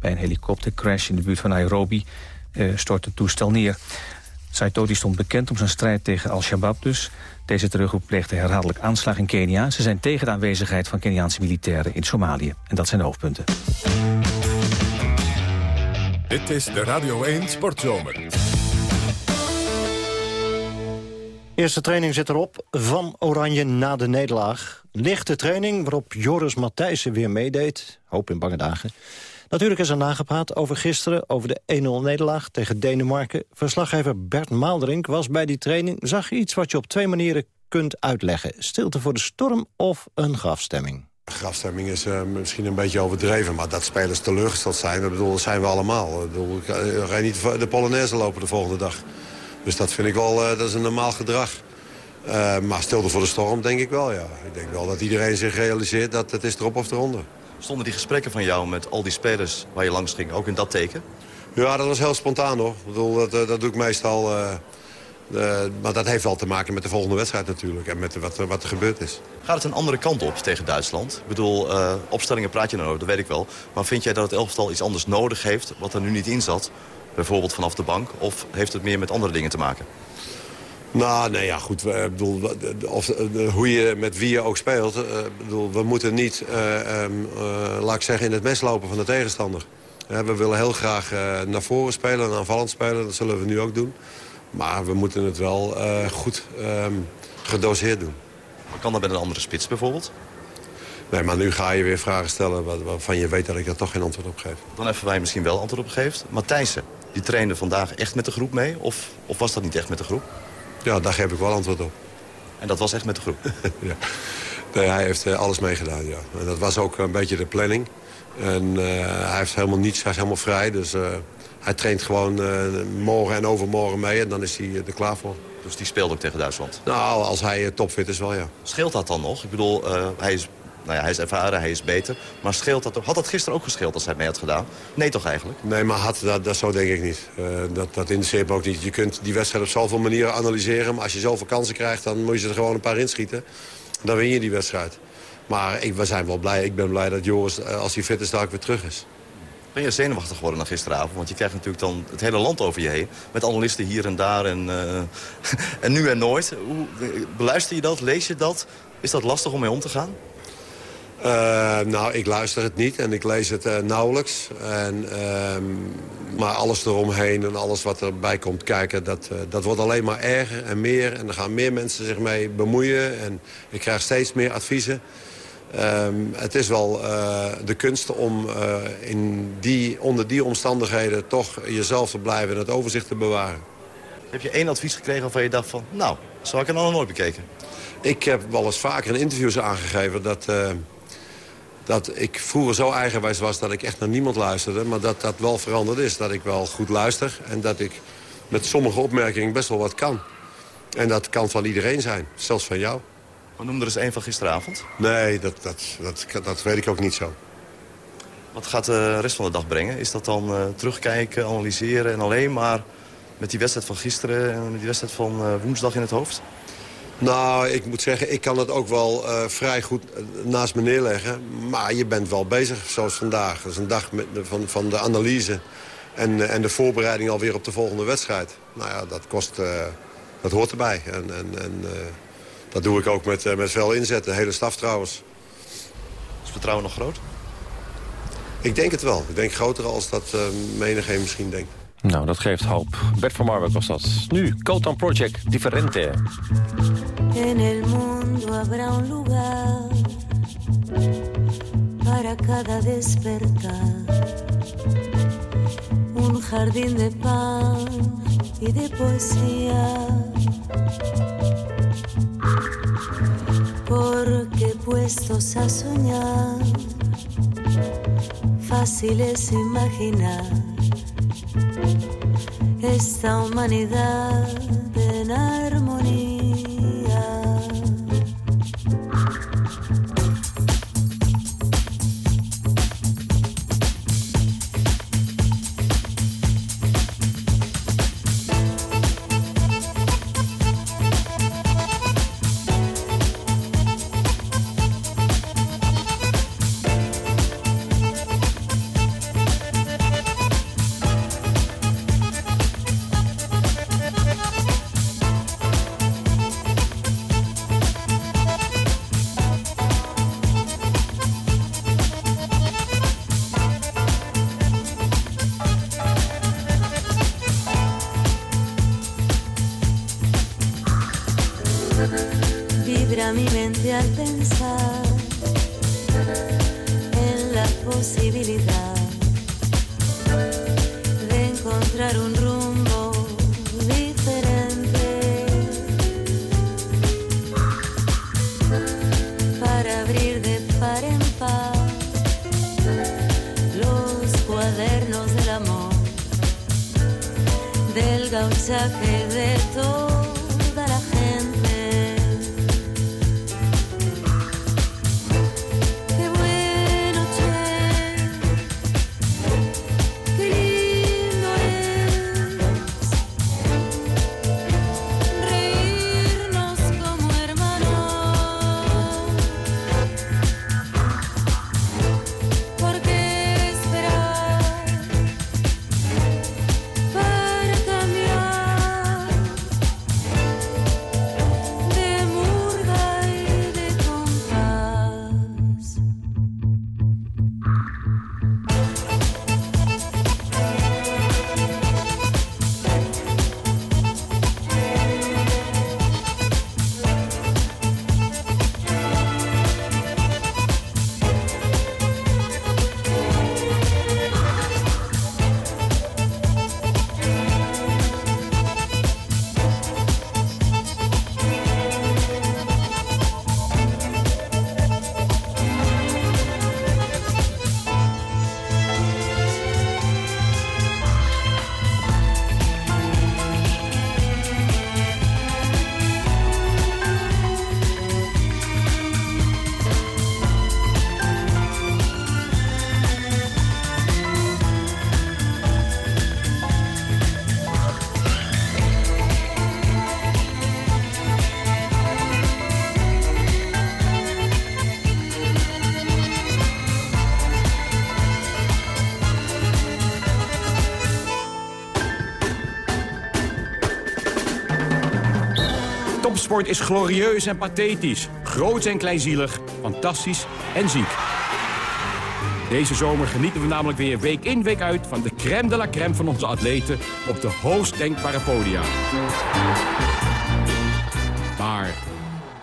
Speaker 4: Bij een helikoptercrash in de buurt van Nairobi uh, stort het toestel neer. Saitoti stond bekend om zijn strijd tegen Al-Shabaab dus. Deze terreurgroep pleegde herhaaldelijk aanslag in Kenia. Ze zijn tegen de aanwezigheid van Keniaanse militairen in Somalië. En dat zijn de hoofdpunten.
Speaker 1: Dit is de Radio 1 Sportzomer.
Speaker 2: Eerste training zit erop van Oranje na de nederlaag. Lichte training waarop Joris Matthijssen weer meedeed. Hoop in bange dagen. Natuurlijk is er nagepraat over gisteren, over de 1-0-nederlaag tegen Denemarken. Verslaggever Bert Maalderink was bij die training... zag iets wat je op twee manieren kunt uitleggen. Stilte voor de storm of een grafstemming.
Speaker 21: Grafstemming is uh, misschien een beetje overdreven, maar dat spelers teleurgesteld zijn, dat, bedoel, zijn we allemaal. Ik, bedoel, ik ga niet de Polonaise lopen de volgende dag. Dus dat vind ik wel, uh, dat is een normaal gedrag. Uh, maar stilte voor de storm denk ik wel, ja. Ik denk wel dat iedereen zich realiseert dat het is erop of eronder.
Speaker 22: Stonden die gesprekken van jou met al die spelers waar je langs ging ook in dat teken?
Speaker 21: Ja, dat was heel spontaan hoor. Ik bedoel, dat, dat doe ik meestal. Uh, uh, maar dat heeft wel te maken met de volgende wedstrijd natuurlijk. En met wat, wat er gebeurd is.
Speaker 22: Gaat het een andere kant op tegen Duitsland? Ik bedoel, opstellingen praat je dan over, dat weet ik wel. Maar vind jij dat het elftal iets anders nodig heeft wat er nu niet in zat? Bijvoorbeeld vanaf de bank? Of heeft het meer met andere dingen te maken?
Speaker 21: Nou, nee, ja, goed. Ik bedoel, of, hoe je met wie je ook speelt. Uh, bedoel, we moeten niet, uh, um, uh, laat ik zeggen, in het mes lopen van de tegenstander. we willen heel graag naar voren spelen en aanvallend spelen. Dat zullen we nu ook doen. Maar we moeten het wel goed um, gedoseerd doen.
Speaker 22: Maar kan dat met een andere spits bijvoorbeeld?
Speaker 21: Nee, maar nu ga je weer vragen stellen waarvan je weet dat ik daar toch geen antwoord op geef.
Speaker 22: Dan even wij misschien wel antwoord op geeft. Matthijssen, die trainde vandaag echt met de groep mee? Of, of was dat niet echt met de groep?
Speaker 21: Ja, daar geef ik wel antwoord op.
Speaker 22: En dat was echt met de groep?
Speaker 21: ja. Nee, hij heeft uh, alles meegedaan, ja. En dat was ook een beetje de planning. En uh, hij heeft helemaal niets, hij is helemaal vrij. Dus uh, hij traint gewoon morgen en overmorgen mee en dan is hij er klaar voor.
Speaker 22: Dus die speelt ook tegen Duitsland?
Speaker 21: Nou, als hij topfit is wel, ja.
Speaker 22: Scheelt dat dan nog? Ik bedoel, hij is nou ja, hij is ervaren, hij is beter. Maar scheelt dat, had dat gisteren ook gescheeld als hij mee had gedaan? Nee toch eigenlijk?
Speaker 21: Nee, maar had, dat, dat zo denk ik niet. Uh, dat, dat interesseert me ook niet. Je kunt die wedstrijd op zoveel manieren analyseren. Maar als je zoveel kansen krijgt, dan moet je er gewoon een paar inschieten. Dan win je die wedstrijd. Maar ik, we zijn wel blij. Ik ben blij dat Joris, als hij fit is, daar ook weer terug is.
Speaker 22: Ben je zenuwachtig geworden na gisteravond? Want je krijgt natuurlijk dan het hele land over je heen. Met analisten hier en daar en, uh, en nu en nooit. Hoe, beluister je dat? Lees je dat? Is dat lastig om mee om te gaan?
Speaker 21: Uh, nou, ik luister het niet en ik lees het uh, nauwelijks. En, uh, maar alles eromheen en alles wat erbij komt kijken... Dat, uh, dat wordt alleen maar erger en meer. En er gaan meer mensen zich mee bemoeien. En ik krijg steeds meer adviezen. Ehm, het is wel de kunst om in die, onder die omstandigheden... toch jezelf te blijven en het overzicht te bewaren.
Speaker 22: Heb je één advies gekregen waarvan je dacht van... nou, zo heb ik het nog nooit bekeken?
Speaker 21: Ik heb wel eens vaker in interviews aangegeven... dat dat ik vroeger zo eigenwijs was dat ik echt naar niemand luisterde. Maar dat dat wel veranderd is. Dat ik wel goed luister en dat ik met sommige opmerkingen best wel wat kan. En dat kan van iedereen zijn, zelfs van jou.
Speaker 22: Maar noem er eens een van gisteravond.
Speaker 21: Nee, dat, dat, dat, dat weet ik ook niet zo.
Speaker 22: Wat gaat de rest van de dag brengen? Is dat dan uh, terugkijken, analyseren en alleen maar met die wedstrijd van gisteren... en met die wedstrijd van uh, woensdag in het hoofd?
Speaker 21: Nou, ik moet zeggen, ik kan het ook wel uh, vrij goed naast me neerleggen. Maar je bent wel bezig, zoals vandaag. Dat is een dag met, van, van de analyse en, en de voorbereiding alweer op de volgende wedstrijd. Nou ja, dat kost, uh, dat hoort erbij. En, en, en dat doe ik ook met, met veel inzet, de hele staf trouwens.
Speaker 22: Is vertrouwen nog groot?
Speaker 21: Ik denk het wel. Ik denk groter als dat menigeen misschien denkt.
Speaker 3: Nou, dat geeft hoop. Bert van Marwijk was dat. Nu, Cotan Project, Differente.
Speaker 23: En el mundo habrá un lugar para cada despertar. Un jardín de pan y de poesía. Porque puestos a soñar, fácil es imaginar esta humanidad en armonía.
Speaker 24: Topsport is glorieus en pathetisch. Groots en kleinzielig, fantastisch en ziek. Deze zomer genieten we namelijk weer week in week uit... van de crème de la crème van onze atleten op de hoogst denkbare podia. Maar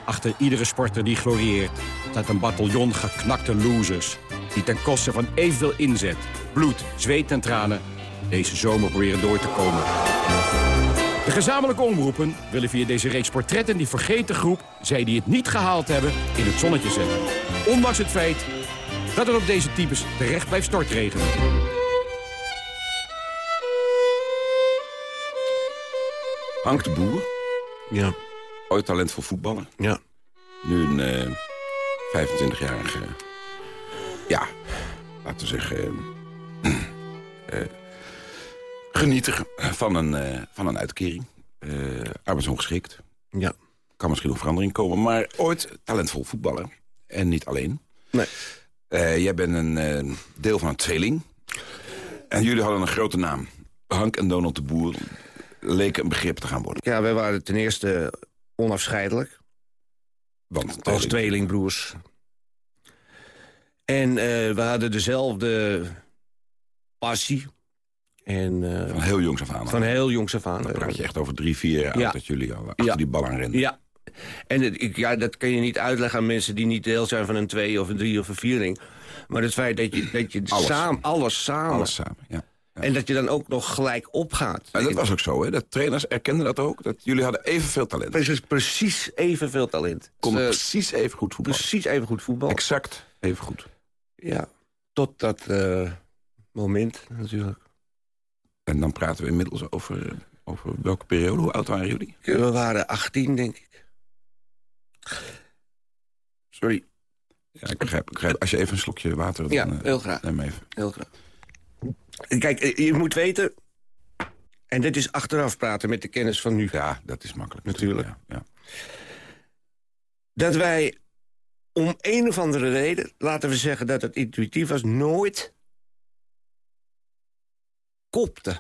Speaker 24: achter iedere sporter die glorieert... staat een bataljon geknakte losers... die ten koste van evenveel inzet, bloed, zweet en tranen... deze zomer proberen door te komen. De gezamenlijke omroepen willen via deze reeks portretten die vergeten groep... zij die het niet gehaald hebben, in het zonnetje zetten. Ondanks het feit dat het op deze types terecht blijft stortregenen.
Speaker 25: Hank de Boer.
Speaker 21: Ja.
Speaker 25: Ooit talentvol voetballer.
Speaker 21: Ja.
Speaker 25: Nu een eh 25-jarige... ja, laten we zeggen... eh, genieter van een, eh, van een uitkering. eh arbeidsongeschikt.
Speaker 21: Ja.
Speaker 25: Kan misschien nog verandering komen. Maar ooit talentvol voetballer. En niet alleen.
Speaker 21: Nee.
Speaker 25: Eh, jij bent een deel van een tweeling. En jullie hadden een grote naam. Hank en Donald de Boer leken een begrip te gaan worden.
Speaker 26: Ja, wij waren ten eerste onafscheidelijk.
Speaker 25: Want
Speaker 26: Als tweelingbroers.
Speaker 27: En we hadden dezelfde passie. En, eh,
Speaker 25: Van heel jongs af aan.
Speaker 27: Van heel jongs af aan.
Speaker 25: Dan praat je echt over drie, vier jaar
Speaker 27: Ja.
Speaker 25: dat jullie al achter
Speaker 27: Ja.
Speaker 25: die bal aan renden.
Speaker 27: Ja. En het, ik, ja, dat kan je niet uitleggen aan mensen die niet deel zijn van een twee of een drie of een vierling. Maar het feit dat je, dat je
Speaker 25: Alles.
Speaker 27: samen, alles samen.
Speaker 25: Alles samen, ja.
Speaker 27: En dat je dan ook nog gelijk opgaat.
Speaker 25: En dat was ook zo, hè? Dat trainers erkenden dat ook. Dat jullie hadden evenveel talent.
Speaker 27: Precies, precies evenveel talent.
Speaker 25: Konden
Speaker 27: Eh,
Speaker 25: precies even goed voetbal.
Speaker 27: Precies even goed voetbal.
Speaker 25: Exact even goed.
Speaker 27: Ja, tot dat eh, moment natuurlijk.
Speaker 25: En dan praten we inmiddels over, over welke periode? Hoe oud waren jullie?
Speaker 27: We waren 18, denk ik. Sorry.
Speaker 25: Ja, ik begrijp, ik begrijp. Als je even een slokje water... Dan,
Speaker 27: Ja,
Speaker 25: eh,
Speaker 27: heel graag.
Speaker 25: Neem even.
Speaker 27: Heel graag. Kijk, eh, je moet weten... En dit is achteraf praten met de kennis van nu.
Speaker 25: Ja, dat is makkelijk.
Speaker 27: Natuurlijk.
Speaker 25: Ja, ja.
Speaker 27: Dat wij om een of andere reden... laten we zeggen dat het intuïtief was... nooit kopten.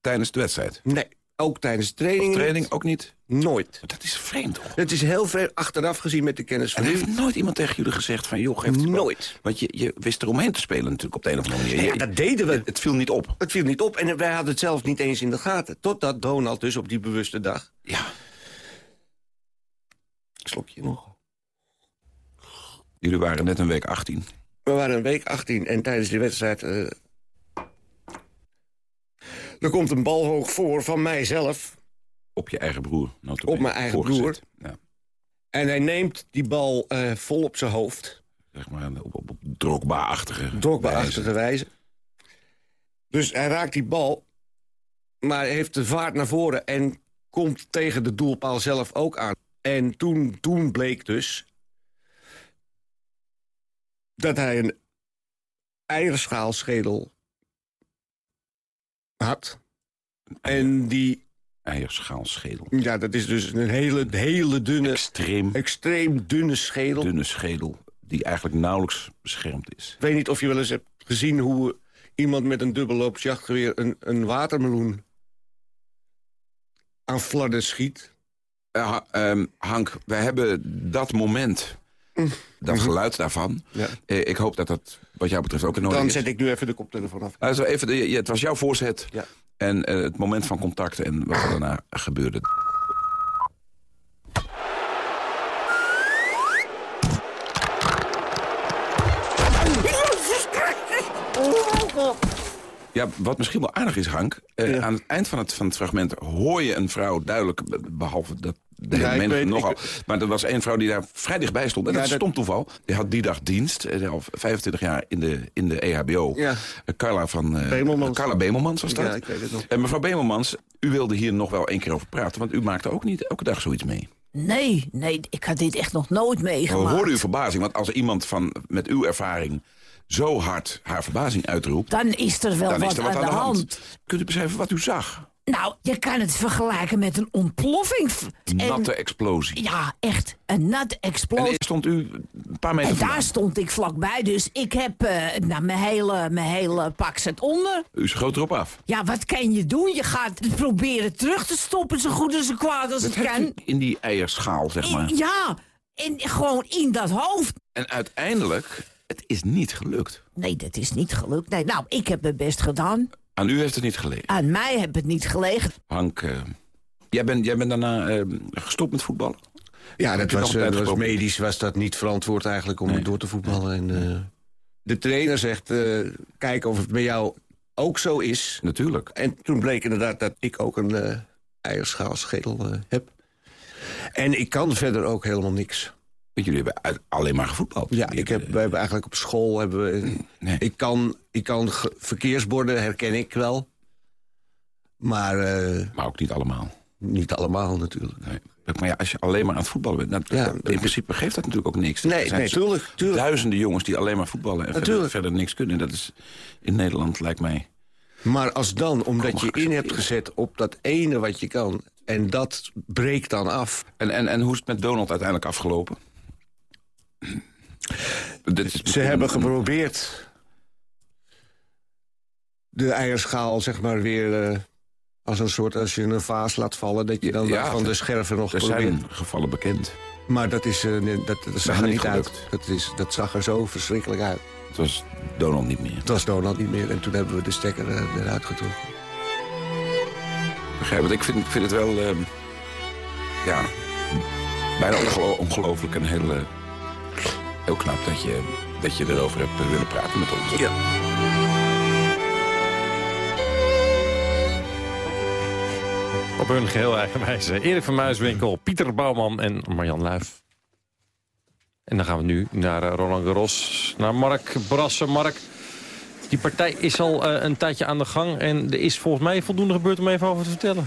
Speaker 25: Tijdens de wedstrijd?
Speaker 27: Nee, ook tijdens training.
Speaker 25: Of training ook niet?
Speaker 27: Nooit.
Speaker 25: Dat is vreemd, toch?
Speaker 27: Het is heel vreemd achteraf gezien met de kennis van
Speaker 25: En heeft nooit iemand tegen jullie gezegd van... joh, geef.
Speaker 27: Nooit.
Speaker 25: Want je, je wist eromheen te spelen natuurlijk op de een of andere manier.
Speaker 27: Ja, dat deden we.
Speaker 25: Het, het viel niet op.
Speaker 27: Het viel niet op en wij hadden het zelf niet eens in de gaten. Totdat Donald dus op die bewuste dag...
Speaker 25: Ja.
Speaker 27: Slokje nog.
Speaker 25: Jullie waren net een week 18.
Speaker 27: We waren een week 18 en tijdens die wedstrijd... eh, er komt een bal hoog voor van mijzelf.
Speaker 25: Op je eigen broer.
Speaker 27: Op mijn eigen broer.
Speaker 25: Ja.
Speaker 27: En hij neemt die bal eh, vol op zijn hoofd.
Speaker 25: Zeg maar op, op, op Drogba-achtige
Speaker 27: Drogba-achtige wijze. Dus hij raakt die bal, maar hij heeft de vaart naar voren... en komt tegen de doelpaal zelf ook aan. En toen, toen bleek dus dat hij een eierschaalschedel had. En die...
Speaker 25: Eierschaalschedel.
Speaker 27: Ja, dat is dus een hele, hele dunne...
Speaker 25: Extreem.
Speaker 27: Extreem dunne schedel.
Speaker 25: Dunne schedel die eigenlijk nauwelijks beschermd is.
Speaker 27: Ik weet niet of je wel eens hebt gezien hoe iemand met een dubbelloops jachtgeweer een, een watermeloen aan flarden schiet.
Speaker 25: Ehm, Hank, wij hebben dat moment, dat geluid daarvan.
Speaker 27: Mhm. Ja.
Speaker 25: Eh, ik hoop dat dat wat jou betreft ook in orde
Speaker 27: Dan zet ik nu even de koptelefoon af.
Speaker 25: Also even, het was jouw voorzet.
Speaker 27: Ja.
Speaker 25: En eh, het moment van contact en wat er daarna gebeurde. Ja, wat misschien wel aardig is, Hank. eh, Aan het eind van het, van het fragment hoor je een vrouw duidelijk... be- behalve dat de
Speaker 27: Ja,
Speaker 25: hele
Speaker 27: ik
Speaker 25: menigte
Speaker 27: weet-
Speaker 25: nogal...
Speaker 27: ik-
Speaker 25: maar er was één vrouw die daar vrij dichtbij stond. En
Speaker 27: Ja,
Speaker 25: dat is stom toeval. Die had die dag dienst. eh, Al 25 jaar in de, in de EHBO.
Speaker 27: Ja.
Speaker 25: Eh, Carla van... eh,
Speaker 27: Bemelmans.
Speaker 25: Carla Bemelmans was dat.
Speaker 27: Ja, ik weet het nog.
Speaker 25: En mevrouw Bemelmans, u wilde hier nog wel één keer over praten. Want u maakte ook niet elke dag zoiets mee.
Speaker 28: Nee, nee, ik had dit echt nog nooit
Speaker 25: We
Speaker 28: meegemaakt.
Speaker 25: hoorden uw verbazing. Want als iemand van, met uw ervaring zo hard haar verbazing uitroept...
Speaker 28: Dan is er wel
Speaker 25: dan
Speaker 28: wat,
Speaker 25: is er wat
Speaker 28: aan, de hand.
Speaker 25: Kunt u beschrijven wat u zag?
Speaker 28: Nou, je kan het vergelijken met een ontploffing. En-
Speaker 25: Natte explosie.
Speaker 28: Ja, echt. Een natte
Speaker 25: En
Speaker 28: explosie.
Speaker 25: eerst stond u een paar meter
Speaker 28: En
Speaker 25: vandaan.
Speaker 28: daar stond ik vlakbij, dus ik heb eh, nou, mijn, hele, mijn hele pak zit onder.
Speaker 25: U schoot erop af.
Speaker 28: Ja, wat kan je doen? Je gaat het proberen terug te stoppen, zo goed en zo kwaad als
Speaker 25: Dat
Speaker 28: het kan.
Speaker 25: in die eierschaal, zeg maar.
Speaker 28: Ja, en gewoon in dat hoofd.
Speaker 25: En uiteindelijk, het is niet gelukt.
Speaker 28: Nee, dat is niet gelukt. Nee, nou, ik heb mijn best gedaan.
Speaker 25: Aan u heeft het niet gelegen.
Speaker 28: Aan mij heb het niet gelegen.
Speaker 25: Hank, eh, jij, bent, jij bent daarna eh, gestopt met voetballen?
Speaker 27: Ja,
Speaker 25: Heb
Speaker 27: dat was, eh, dat was medisch was dat niet verantwoord eigenlijk om door te voetballen. En, eh, de trainer zegt, eh, kijk of het bij jou ook zo is.
Speaker 25: Natuurlijk.
Speaker 27: En toen bleek inderdaad dat ik ook een eh eierschaalschedel eh, heb. En ik kan verder ook helemaal niks.
Speaker 25: Jullie hebben alleen maar gevoetbald.
Speaker 27: Ja, ik heb, wij hebben eigenlijk op school... Hebben we, ik, kan, ik kan verkeersborden, herken ik wel. Maar... eh,
Speaker 25: maar ook niet allemaal.
Speaker 27: Niet allemaal natuurlijk.
Speaker 25: Nee. Maar ja, als je alleen maar aan het voetballen bent...
Speaker 27: Ja,
Speaker 25: in principe geeft dat natuurlijk ook niks.
Speaker 27: Nee,
Speaker 25: Er zijn
Speaker 27: nee,
Speaker 25: zo-
Speaker 27: tuurlijk, tuurlijk.
Speaker 25: Duizenden jongens die alleen maar voetballen... en verder, verder niks kunnen. Dat is in Nederland, lijkt mij...
Speaker 27: Maar als dan, omdat je in hebt gezet op dat ene wat je kan... en dat breekt dan af.
Speaker 25: En, en, en hoe is het met Donald uiteindelijk afgelopen?
Speaker 27: Ze hebben
Speaker 25: een-
Speaker 27: geprobeerd de eierschaal zeg maar weer eh, als een soort... als je een vaas laat vallen, dat je dan
Speaker 25: Ja,
Speaker 27: van de scherven nog
Speaker 25: Er
Speaker 27: probeert.
Speaker 25: zijn gevallen bekend.
Speaker 27: Maar dat, is, eh, dat, dat zag er
Speaker 25: niet
Speaker 27: uit. Dat, is, dat zag er zo verschrikkelijk uit.
Speaker 25: Het was Donald niet meer.
Speaker 27: Het was Donald niet meer. En toen hebben we de stekker eh, eruit getrokken.
Speaker 25: Begrijp het. Ik vind, ik vind het wel... ja, bijna ongelo- ongelooflijk en heel, eh, heel knap dat je, dat je erover hebt willen praten met ons.
Speaker 27: Ja.
Speaker 3: Op hun geheel eigen wijze. Erik van Muiswinkel, Pieter Bouwman en Marjan Luif. En dan gaan we nu naar eh, Roland Garros, naar Mark Brassen. Mark, die partij is al eh, een tijdje aan de gang... en er is volgens mij voldoende gebeurd om even over te vertellen.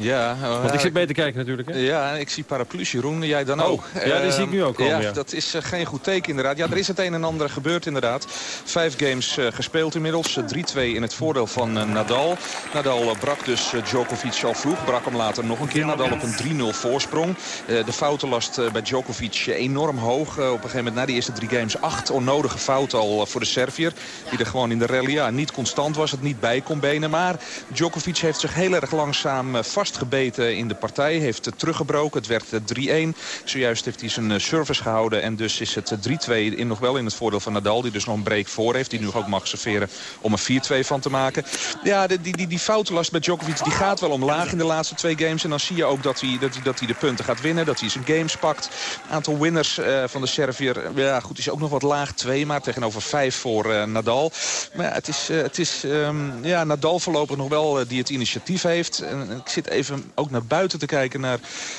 Speaker 20: Ja, oh,
Speaker 3: Want ik zit mee te kijken natuurlijk. Hè?
Speaker 20: Ja, ik zie paraplu's, Jeroen. Jij dan
Speaker 3: Oh,
Speaker 20: ook.
Speaker 3: ja, die zie ik nu ook komen,
Speaker 20: Ja,
Speaker 3: ja.
Speaker 20: dat is eh, geen goed teken inderdaad. Ja, er is het een en ander gebeurd inderdaad. Vijf games eh, gespeeld inmiddels. Eh, 3-2 in het voordeel van eh, Nadal. Nadal eh, brak dus eh, Djokovic al vroeg. Brak hem later nog een keer. Nadal op een 3-0 voorsprong. Eh, de foutenlast eh, bij Djokovic eh, enorm hoog. Eh, op een gegeven moment na die eerste drie games acht onnodige fouten al eh, voor de Servier. Die er gewoon in de rally ja, niet constant was. Het niet bij kon benen. Maar Djokovic heeft zich heel erg langzaam eh, vastgebeten in de partij. Heeft teruggebroken. Het werd eh, 3-1. Zojuist heeft hij zijn eh, service gehouden. En dus is het eh, 3-2 in, nog wel in het voordeel van Nadal. Die dus nog een break voor heeft. Die nu ook mag serveren om een 4-2 van te maken. Ja, die, die, die foutenlast bij Djokovic die gaat wel omlaag in de laatste twee games. En dan zie je ook dat hij, dat hij, dat hij de punten gaat winnen. Dat hij zijn games pakt. Aantal winners eh, van de Servier. Ja, goed, is ook nog wat laag. Twee maar tegenover vijf voor eh, Nadal. Maar ja, het is, eh, het is ehm, ja, Nadal voorlopig nog wel eh, die het initiatief heeft. Ik zit ook naar buiten te kijken naar,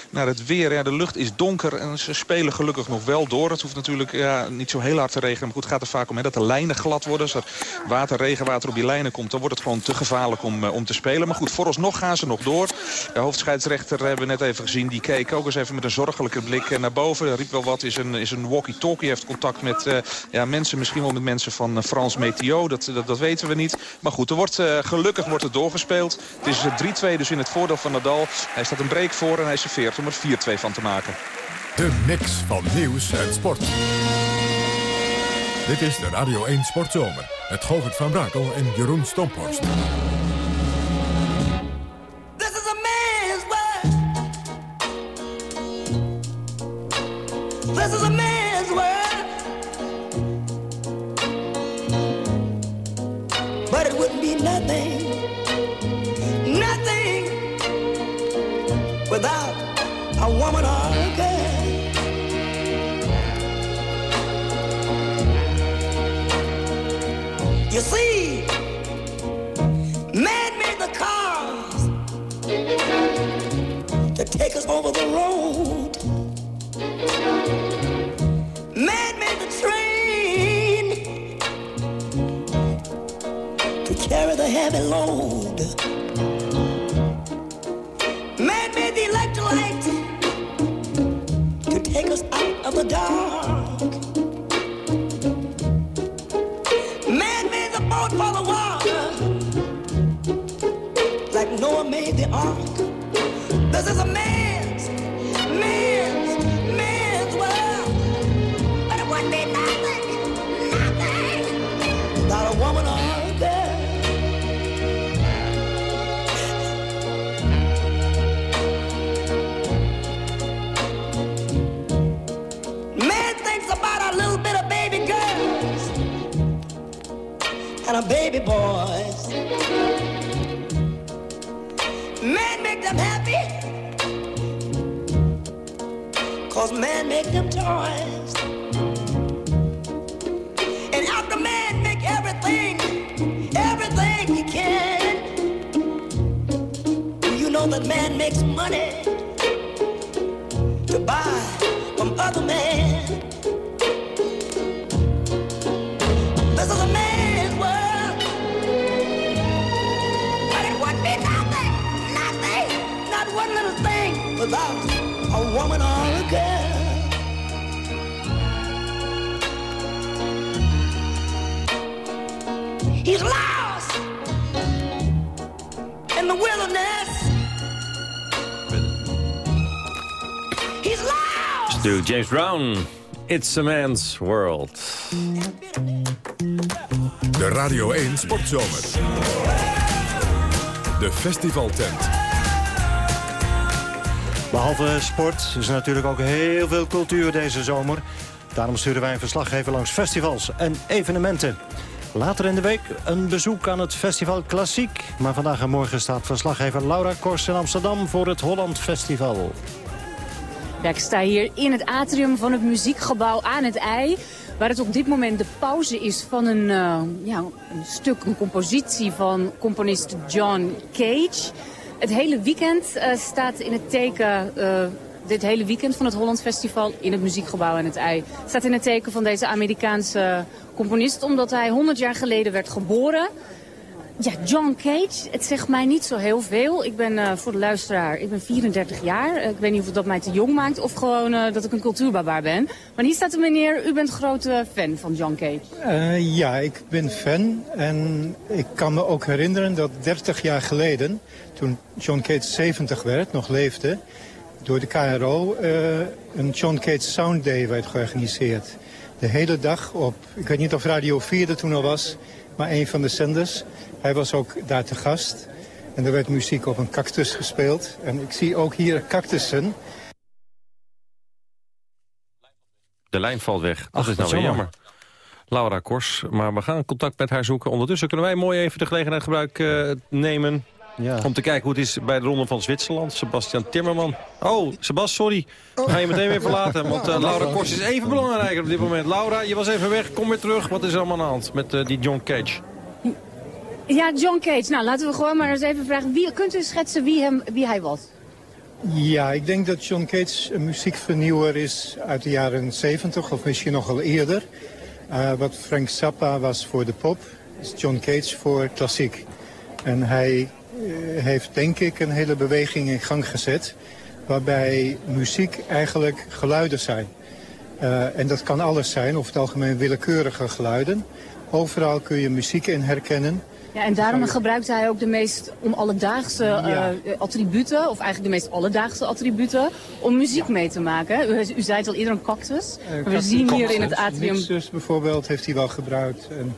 Speaker 20: naar het weer. Ja, de lucht is donker en ze spelen gelukkig nog wel door. Het hoeft natuurlijk ja, niet zo heel hard te regenen. Maar goed, het gaat er vaak om hè, dat de lijnen glad worden. Als er water, regenwater op die lijnen komt, dan wordt het gewoon te gevaarlijk om, eh, om te spelen. Maar goed, vooralsnog gaan ze nog door. De hoofdscheidsrechter hebben we net even gezien. Die keek ook eens even met een zorgelijke blik eh, naar boven. Riep wel wat, is een, is een walkie-talkie. heeft contact met eh, ja, mensen, misschien wel met mensen van Frans Meteo. Dat, dat, dat weten we niet. Maar goed, er wordt, gelukkig wordt het doorgespeeld. Het is eh, 3-2 dus in het voordeel van Hij staat een break voor en hij serveert om er 4-2 van te maken.
Speaker 29: De mix van nieuws en sport. Dit is de Radio 1 Sportzomer. Met Govert van Brakel en Jeroen Stomphorst.
Speaker 30: Man make them happy, cause man make them toys. And after man make everything, everything he can, do you know that man makes money to buy from other men? Thing without a woman or a girl. He's lost in the wilderness. He's lost.
Speaker 3: Dus James Brown, It's a Man's World.
Speaker 29: De Radio 1 Sportzomer. De festivaltent.
Speaker 2: Behalve sport is er natuurlijk ook heel veel cultuur deze zomer. Daarom sturen wij een verslaggever langs festivals en evenementen. Later in de week een bezoek aan het festival Klassiek. Maar vandaag en morgen staat verslaggever Laura Kors in Amsterdam voor het Holland Festival.
Speaker 31: Ik sta hier in het atrium van het muziekgebouw aan het IJ. Waar het op dit moment de pauze is van een, eh, ja, een stuk, een compositie van componist John Cage. Het hele weekend eh, staat in het teken... eh, dit hele weekend van het Holland Festival in het muziekgebouw aan het IJ... staat in het teken van deze Amerikaanse componist... omdat hij 100 jaar geleden werd geboren... Ja, John Cage, het zegt mij niet zo heel veel. Ik ben eh, voor de luisteraar, ik ben 34 jaar. Eh, ik weet niet of dat mij te jong maakt of gewoon eh, dat ik een cultuurbarbaar ben. Maar hier staat de meneer, u bent grote fan van John Cage.
Speaker 32: Ja, ik ben fan en ik kan me ook herinneren dat 30 jaar geleden, toen John Cage 70 werd, nog leefde, door de KRO een John Cage Sound Day werd georganiseerd. De hele dag op, ik weet niet of Radio 4 er toen al was, maar een van de zenders. Hij was ook daar te gast en er werd muziek op een cactus gespeeld. En ik zie ook hier cactussen.
Speaker 3: De lijn valt weg. Dat
Speaker 2: Ach,
Speaker 3: is nou weer
Speaker 2: jammer.
Speaker 3: jammer. Laura Kors, maar we gaan contact met haar zoeken. Ondertussen kunnen wij mooi even de gelegenheid gebruik eh, nemen... om te kijken hoe het is bij de Ronde van Zwitserland. Sebastian Timmerman. Oh, Sebas, sorry. We gaan je meteen weer verlaten. Want eh, Laura Kors is even belangrijker op dit moment. Laura, je was even weg. Kom weer terug. Wat is er allemaal aan de hand met eh, die John Cage?
Speaker 31: Ja, John Cage. Nou, laten we gewoon maar eens even vragen. Wie, kunt u schetsen wie, hem, wie hij was?
Speaker 32: Ja, ik denk dat John Cage een muziekvernieuwer is uit de jaren 70 of misschien nog wel eerder. Eh, wat Frank Zappa was voor de pop, is John Cage voor klassiek. En hij heeft denk ik een hele beweging in gang gezet... waarbij muziek eigenlijk geluiden zijn. Eh, en dat kan alles zijn, over het algemeen willekeurige geluiden. Overal kun je muziek in herkennen.
Speaker 31: Ja, en daarom gebruikt hij ook de meest onalledaagse
Speaker 32: Ja.
Speaker 31: eh, attributen, of eigenlijk de meest alledaagse attributen, om muziek mee te maken. U, u zei het al eerder, een cactus.
Speaker 32: Eh,
Speaker 31: we zien hier in het
Speaker 32: cactus,
Speaker 31: atrium
Speaker 32: Mixers bijvoorbeeld heeft hij wel gebruikt. En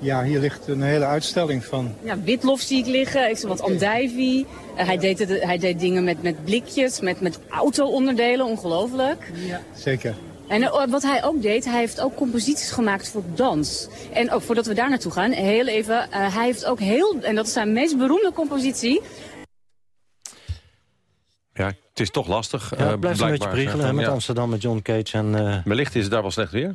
Speaker 32: ja, hier ligt een hele uitstelling van.
Speaker 31: ja, witlof zie ik liggen, ik zie wat andijvie. Eh, hij, deed het, hij deed dingen met, met blikjes, met, met auto-onderdelen, ongelooflijk.
Speaker 32: Zeker.
Speaker 31: En eh, wat hij ook deed, hij heeft ook composities gemaakt voor dans. En ook voordat we daar naartoe gaan, heel even, eh, hij heeft ook heel, en dat is zijn meest beroemde compositie,
Speaker 3: Ja, het is toch lastig.
Speaker 2: Ja,
Speaker 3: eh,
Speaker 2: het blijft een beetje priegelen hè, met
Speaker 3: Ja.
Speaker 2: Amsterdam, met John Cage. En, eh,
Speaker 3: Wellicht is het daar wel slecht weer.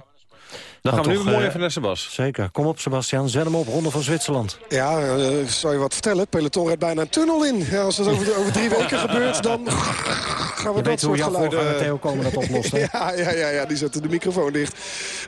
Speaker 3: Dan
Speaker 2: Nou,
Speaker 3: gaan we nu
Speaker 2: toch,
Speaker 3: mooi
Speaker 2: eh,
Speaker 3: even naar Sebas.
Speaker 2: Zeker. Kom op, Sebastian. Zet hem op. Ronde van Zwitserland.
Speaker 10: Ja, eh, ik zal je wat vertellen. Peloton rijdt bijna een tunnel in. Ja, als dat over, over drie weken gebeurt, dan gaan we
Speaker 2: Je
Speaker 10: dat
Speaker 2: weet hoe
Speaker 10: soort geluiden...
Speaker 2: Theo Komen dat oplost. hè?
Speaker 10: Ja, ja, ja, ja, die zetten de microfoon dicht.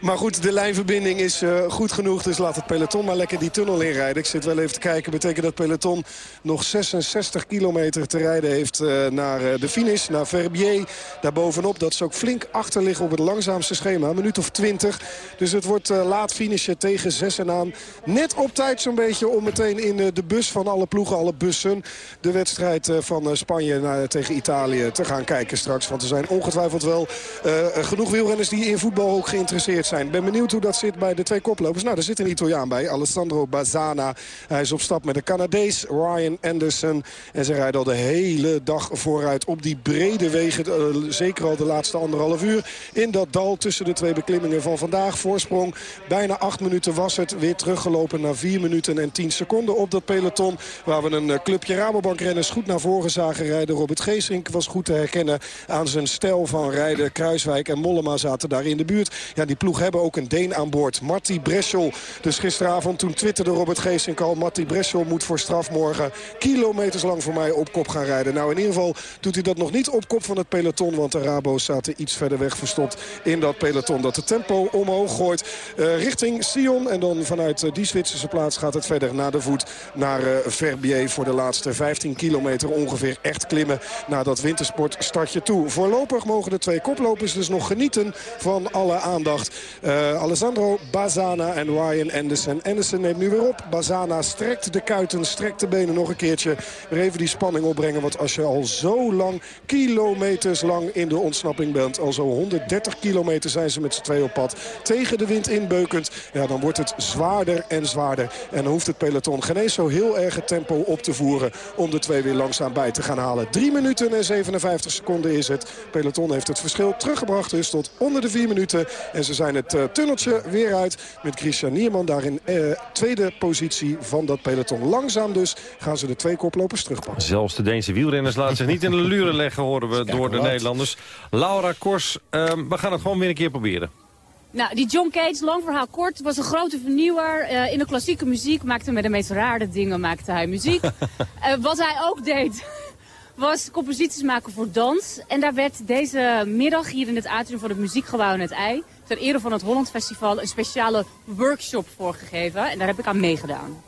Speaker 10: Maar goed, de lijnverbinding is eh, goed genoeg. Dus laat het peloton maar lekker die tunnel inrijden. Ik zit wel even te kijken. Betekent dat peloton nog 66 kilometer te rijden heeft eh, naar eh, de finish. Naar Verbier. Daarbovenop. Dat is ook flink achter liggen op het langzaamste schema. Een minuut of 20. Dus het wordt laat finishen tegen zes en aan. Net op tijd zo'n beetje om meteen in de bus van alle ploegen, alle bussen... de wedstrijd van Spanje naar, tegen Italië te gaan kijken straks. Want er zijn ongetwijfeld wel eh, genoeg wielrenners die in voetbal ook geïnteresseerd zijn. Ben benieuwd hoe dat zit bij de twee koplopers. Nou, er zit een Italiaan bij, Alessandro Bazzana. Hij is op stap met de Canadees, Ryan Anderson. En ze rijden al de hele dag vooruit op die brede wegen. eh, zeker al de laatste anderhalf uur. In dat dal tussen de twee beklimmingen van vandaag. Voorsprong bijna acht minuten was het. Weer teruggelopen naar vier minuten en tien seconden op dat peloton. Waar we een eh, clubje Rabobank-renners goed naar voren zagen rijden. Robert Geesink was goed te herkennen aan zijn stijl van rijden. Kruiswijk en Mollema zaten daar in de buurt. Ja, die ploeg hebben ook een Deen aan boord. Marty Breschel. Dus gisteravond toen twitterde Robert Geesink al... Marty Breschel moet voor straf morgen kilometers lang voor mij op kop gaan rijden. Nou, in ieder geval doet hij dat nog niet op kop van het peloton. Want de Rabo's zaten iets verder weg verstopt in dat peloton. Dat de tempo omhoog gooit eh, richting Sion. En dan vanuit eh, die Zwitserse plaats gaat het verder naar de voet. Naar eh, Verbier voor de laatste 15 kilometer ongeveer echt klimmen. Naar dat wintersportstartje toe. Voorlopig mogen de twee koplopers dus nog genieten van alle aandacht. Eh, Alessandro Bazana en Ryan Anderson. Anderson neemt nu weer op. Bazana strekt de kuiten, strekt de benen nog een keertje. Weer even die spanning opbrengen. Want als je al zo lang, kilometers lang in de ontsnapping bent. Al zo 130 kilometer zijn ze met z'n twee op pad. Tegen de wind inbeukend. Ja, dan wordt het zwaarder en zwaarder. En dan hoeft het peloton geen eens zo heel erg het tempo op te voeren. Om de twee weer langzaam bij te gaan halen. 3 minuten en 57 50 seconden is het. Peloton heeft het verschil teruggebracht dus tot onder de 4 minuten. En ze zijn het uh, tunneltje weer uit met Christian Nierman daar in uh, tweede positie van dat peloton. Langzaam dus gaan ze de twee koplopers terugpakken.
Speaker 3: Zelfs de Deense wielrenners laten zich niet in de luren leggen, horen we door de Nederlanders. Laura Kors, uh, we gaan het gewoon weer een keer proberen.
Speaker 31: Nou, die John Cage, lang verhaal kort, was een grote vernieuwer. Uh, in de klassieke muziek maakte met de meest rare dingen maakte hij muziek. uh, wat hij ook deed, was composities maken voor dans. En daar werd deze middag hier in het atrium van het Muziekgebouw in het Ei... ter ere van het Holland Festival een speciale workshop voor gegeven. En daar heb ik aan meegedaan.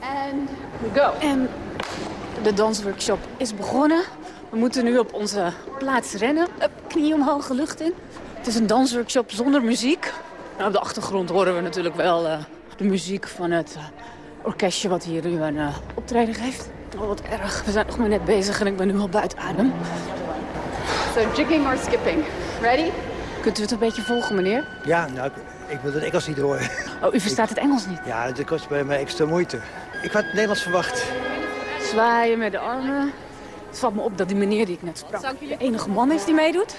Speaker 31: En go. En de dansworkshop is begonnen. We moeten nu op onze plaats rennen. Up, knie omhoog, de lucht in. Het is een dansworkshop zonder muziek. Nou, op de achtergrond horen we natuurlijk wel uh, de muziek van het uh, orkestje wat hier nu een uh, optreden geeft. Oh, wat erg. We zijn nog maar net bezig en ik ben nu al buiten adem. So, jigging or skipping. Ready? Kunt u het een beetje volgen, meneer?
Speaker 33: Ja, nou, ik wil het Engels niet horen.
Speaker 31: Oh, u verstaat het Engels niet?
Speaker 33: Ja, dat kost bij mij extra moeite. Ik had het Nederlands verwacht.
Speaker 31: Zwaaien met de armen. Het valt me op dat die meneer die ik net sprak de enige man is die meedoet.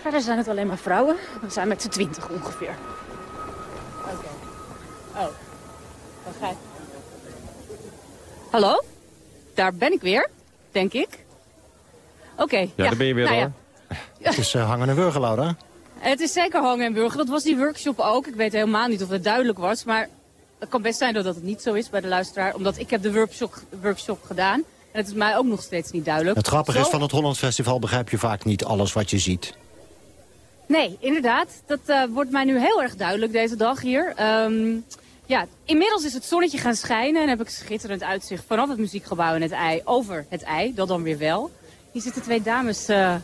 Speaker 31: Verder zijn het alleen maar vrouwen. We zijn met z'n twintig ongeveer. Oké. Okay. Oh. Wat ga je? Hallo? Daar ben ik weer, denk ik. Oké. Okay,
Speaker 3: ja, ja, daar ben je weer
Speaker 31: nou. Ja.
Speaker 2: Het is uh, hangen en wurgen, Laura.
Speaker 31: Het is zeker hangen en wurgen. Dat was die workshop ook. Ik weet helemaal niet of het duidelijk was. Maar het kan best zijn dat het niet zo is bij de luisteraar. Omdat ik heb de workshop, workshop gedaan. En het is mij ook nog steeds niet duidelijk.
Speaker 2: Het grappige zo... is, van het Holland Festival begrijp je vaak niet alles wat je ziet.
Speaker 31: Nee, inderdaad. Dat uh, wordt mij nu heel erg duidelijk deze dag hier. Um, ja, inmiddels is het zonnetje gaan schijnen en heb ik schitterend uitzicht vanaf het muziekgebouw in het ei over het ei. Dat dan weer wel. Hier zitten twee dames uh,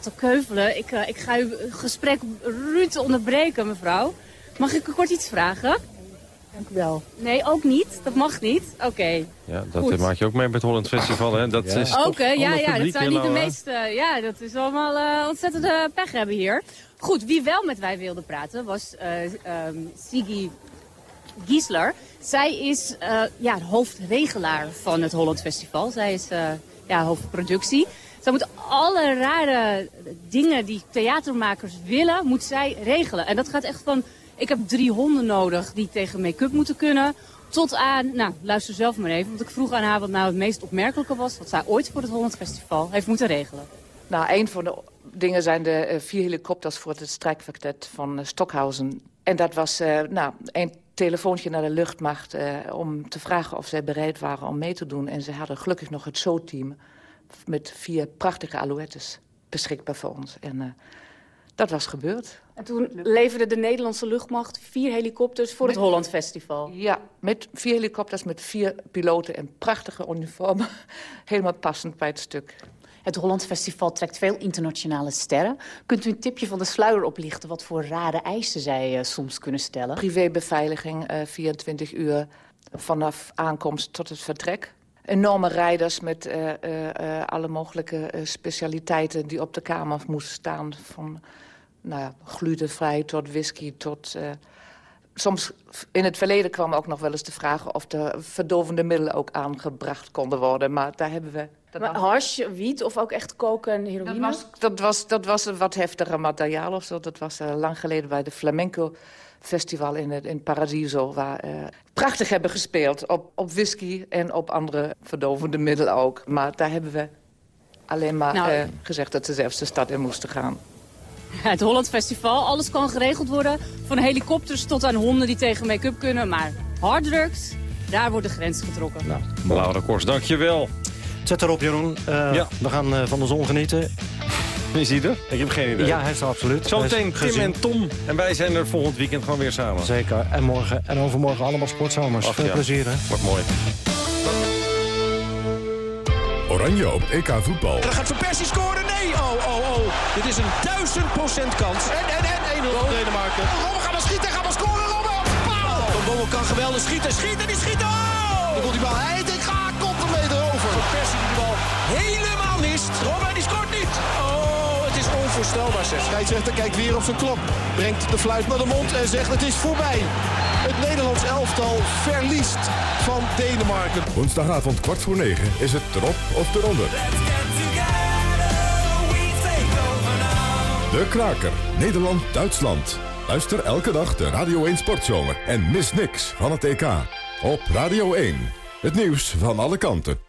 Speaker 31: te keuvelen. Ik, uh, ik ga uw gesprek ruut onderbreken, mevrouw. Mag ik u kort iets vragen?
Speaker 33: Dank u wel.
Speaker 31: Nee, ook niet. Dat mag niet. Oké. Okay.
Speaker 3: Ja, dat Goed. maak je ook mee met het Holland Festival, hè? Dat
Speaker 31: ja.
Speaker 3: is
Speaker 31: Oké, okay, ja, ja. Dat zijn niet de meeste... Ja, dat is allemaal uh, ontzettende pech hebben hier. Goed, wie wel met wij wilde praten was uh, um, Sigi Giesler. Zij is uh, ja, hoofdregelaar van het Holland Festival. Zij is uh, ja, hoofdproductie. Zij moet alle rare dingen die theatermakers willen, moet zij regelen. En dat gaat echt van, ik heb drie honden nodig die tegen make-up moeten kunnen... tot aan, nou, luister zelf maar even. Want ik vroeg aan haar wat nou het meest opmerkelijke was... wat zij ooit voor het Holland Festival heeft moeten regelen.
Speaker 34: Nou, een van de dingen zijn de uh, vier helikopters voor het strijkkwartet van Stockhausen. En dat was, nou, een telefoontje naar de luchtmacht uh, om te vragen of zij bereid waren om mee te doen. En ze hadden gelukkig nog het SO-team met vier prachtige alouettes beschikbaar voor ons. En uh, dat was gebeurd.
Speaker 31: En toen leverde de Nederlandse luchtmacht vier helikopters voor
Speaker 34: met,
Speaker 31: het Holland Festival.
Speaker 34: Ja, met vier helikopters met vier piloten en prachtige uniformen. Helemaal passend bij het stuk.
Speaker 31: Het Holland Festival trekt veel internationale sterren. Kunt u een tipje van de sluier oplichten wat voor rare eisen zij uh, soms kunnen stellen?
Speaker 34: Privébeveiliging, uh, 24 uur vanaf aankomst tot het vertrek. Enorme rijders met uh, alle mogelijke specialiteiten die op de kamer moesten staan. Van nou, glutenvrij tot whisky tot... Soms in het verleden kwam ook nog wel eens de vraag of de verdovende middelen ook aangebracht konden worden. Maar daar hebben we
Speaker 31: dat maar hash, wiet of ook echt koken en heroïne?
Speaker 34: Dat was, dat was, dat was een wat heftiger materiaal of zo. Dat was uh, lang geleden bij de Flamenco Festival in, het, in Paradiso... waar uh, prachtig hebben gespeeld op, op whisky en op andere verdovende middelen ook. Maar daar hebben we alleen maar nou, uh, gezegd dat ze zelfs de stad in moesten gaan.
Speaker 31: Het Holland Festival, alles kan geregeld worden. Van helikopters tot aan honden die tegen make-up kunnen. Maar harddrugs, daar wordt de grens getrokken.
Speaker 3: Nou, Laura Kors, dankjewel.
Speaker 2: Zet erop, Jeroen. Uh, ja. We gaan uh, van de zon genieten.
Speaker 3: Is hij er? Ik heb geen idee.
Speaker 2: Ja, hij is er absoluut.
Speaker 3: Zometeen Tim en Tom. En wij zijn er volgend weekend gewoon weer samen.
Speaker 2: Zeker. En morgen en overmorgen allemaal sportzomers. Ach, Veel ja. plezier, hè?
Speaker 3: Wordt mooi.
Speaker 1: Oranje op EK voetbal.
Speaker 35: En dan gaat Van Persie scoren. Nee, oh, oh, oh. Dit is een duizend procent kans. En, en, en 1-0 voor Denemarken. Robben gaat maar schieten, gaat maar scoren, Robben. Paal! Van Bommel kan geweldig schieten, schieten, die schiet. Oh! Dan komt die bal. Hij Persie die de bal helemaal mist. Robben, die scoort niet. Oh, het is onvoorstelbaar, zeg. Scheidsrechter kijkt weer op zijn klok. Brengt de fluit naar de mond en zegt het is voorbij. Het Nederlands elftal verliest van Denemarken.
Speaker 1: Woensdagavond kwart voor negen is het erop of eronder. De Kraker, Nederland-Duitsland. Luister elke dag de Radio 1 Sportzomer en mis niks van het EK. Op Radio 1, het nieuws van alle kanten.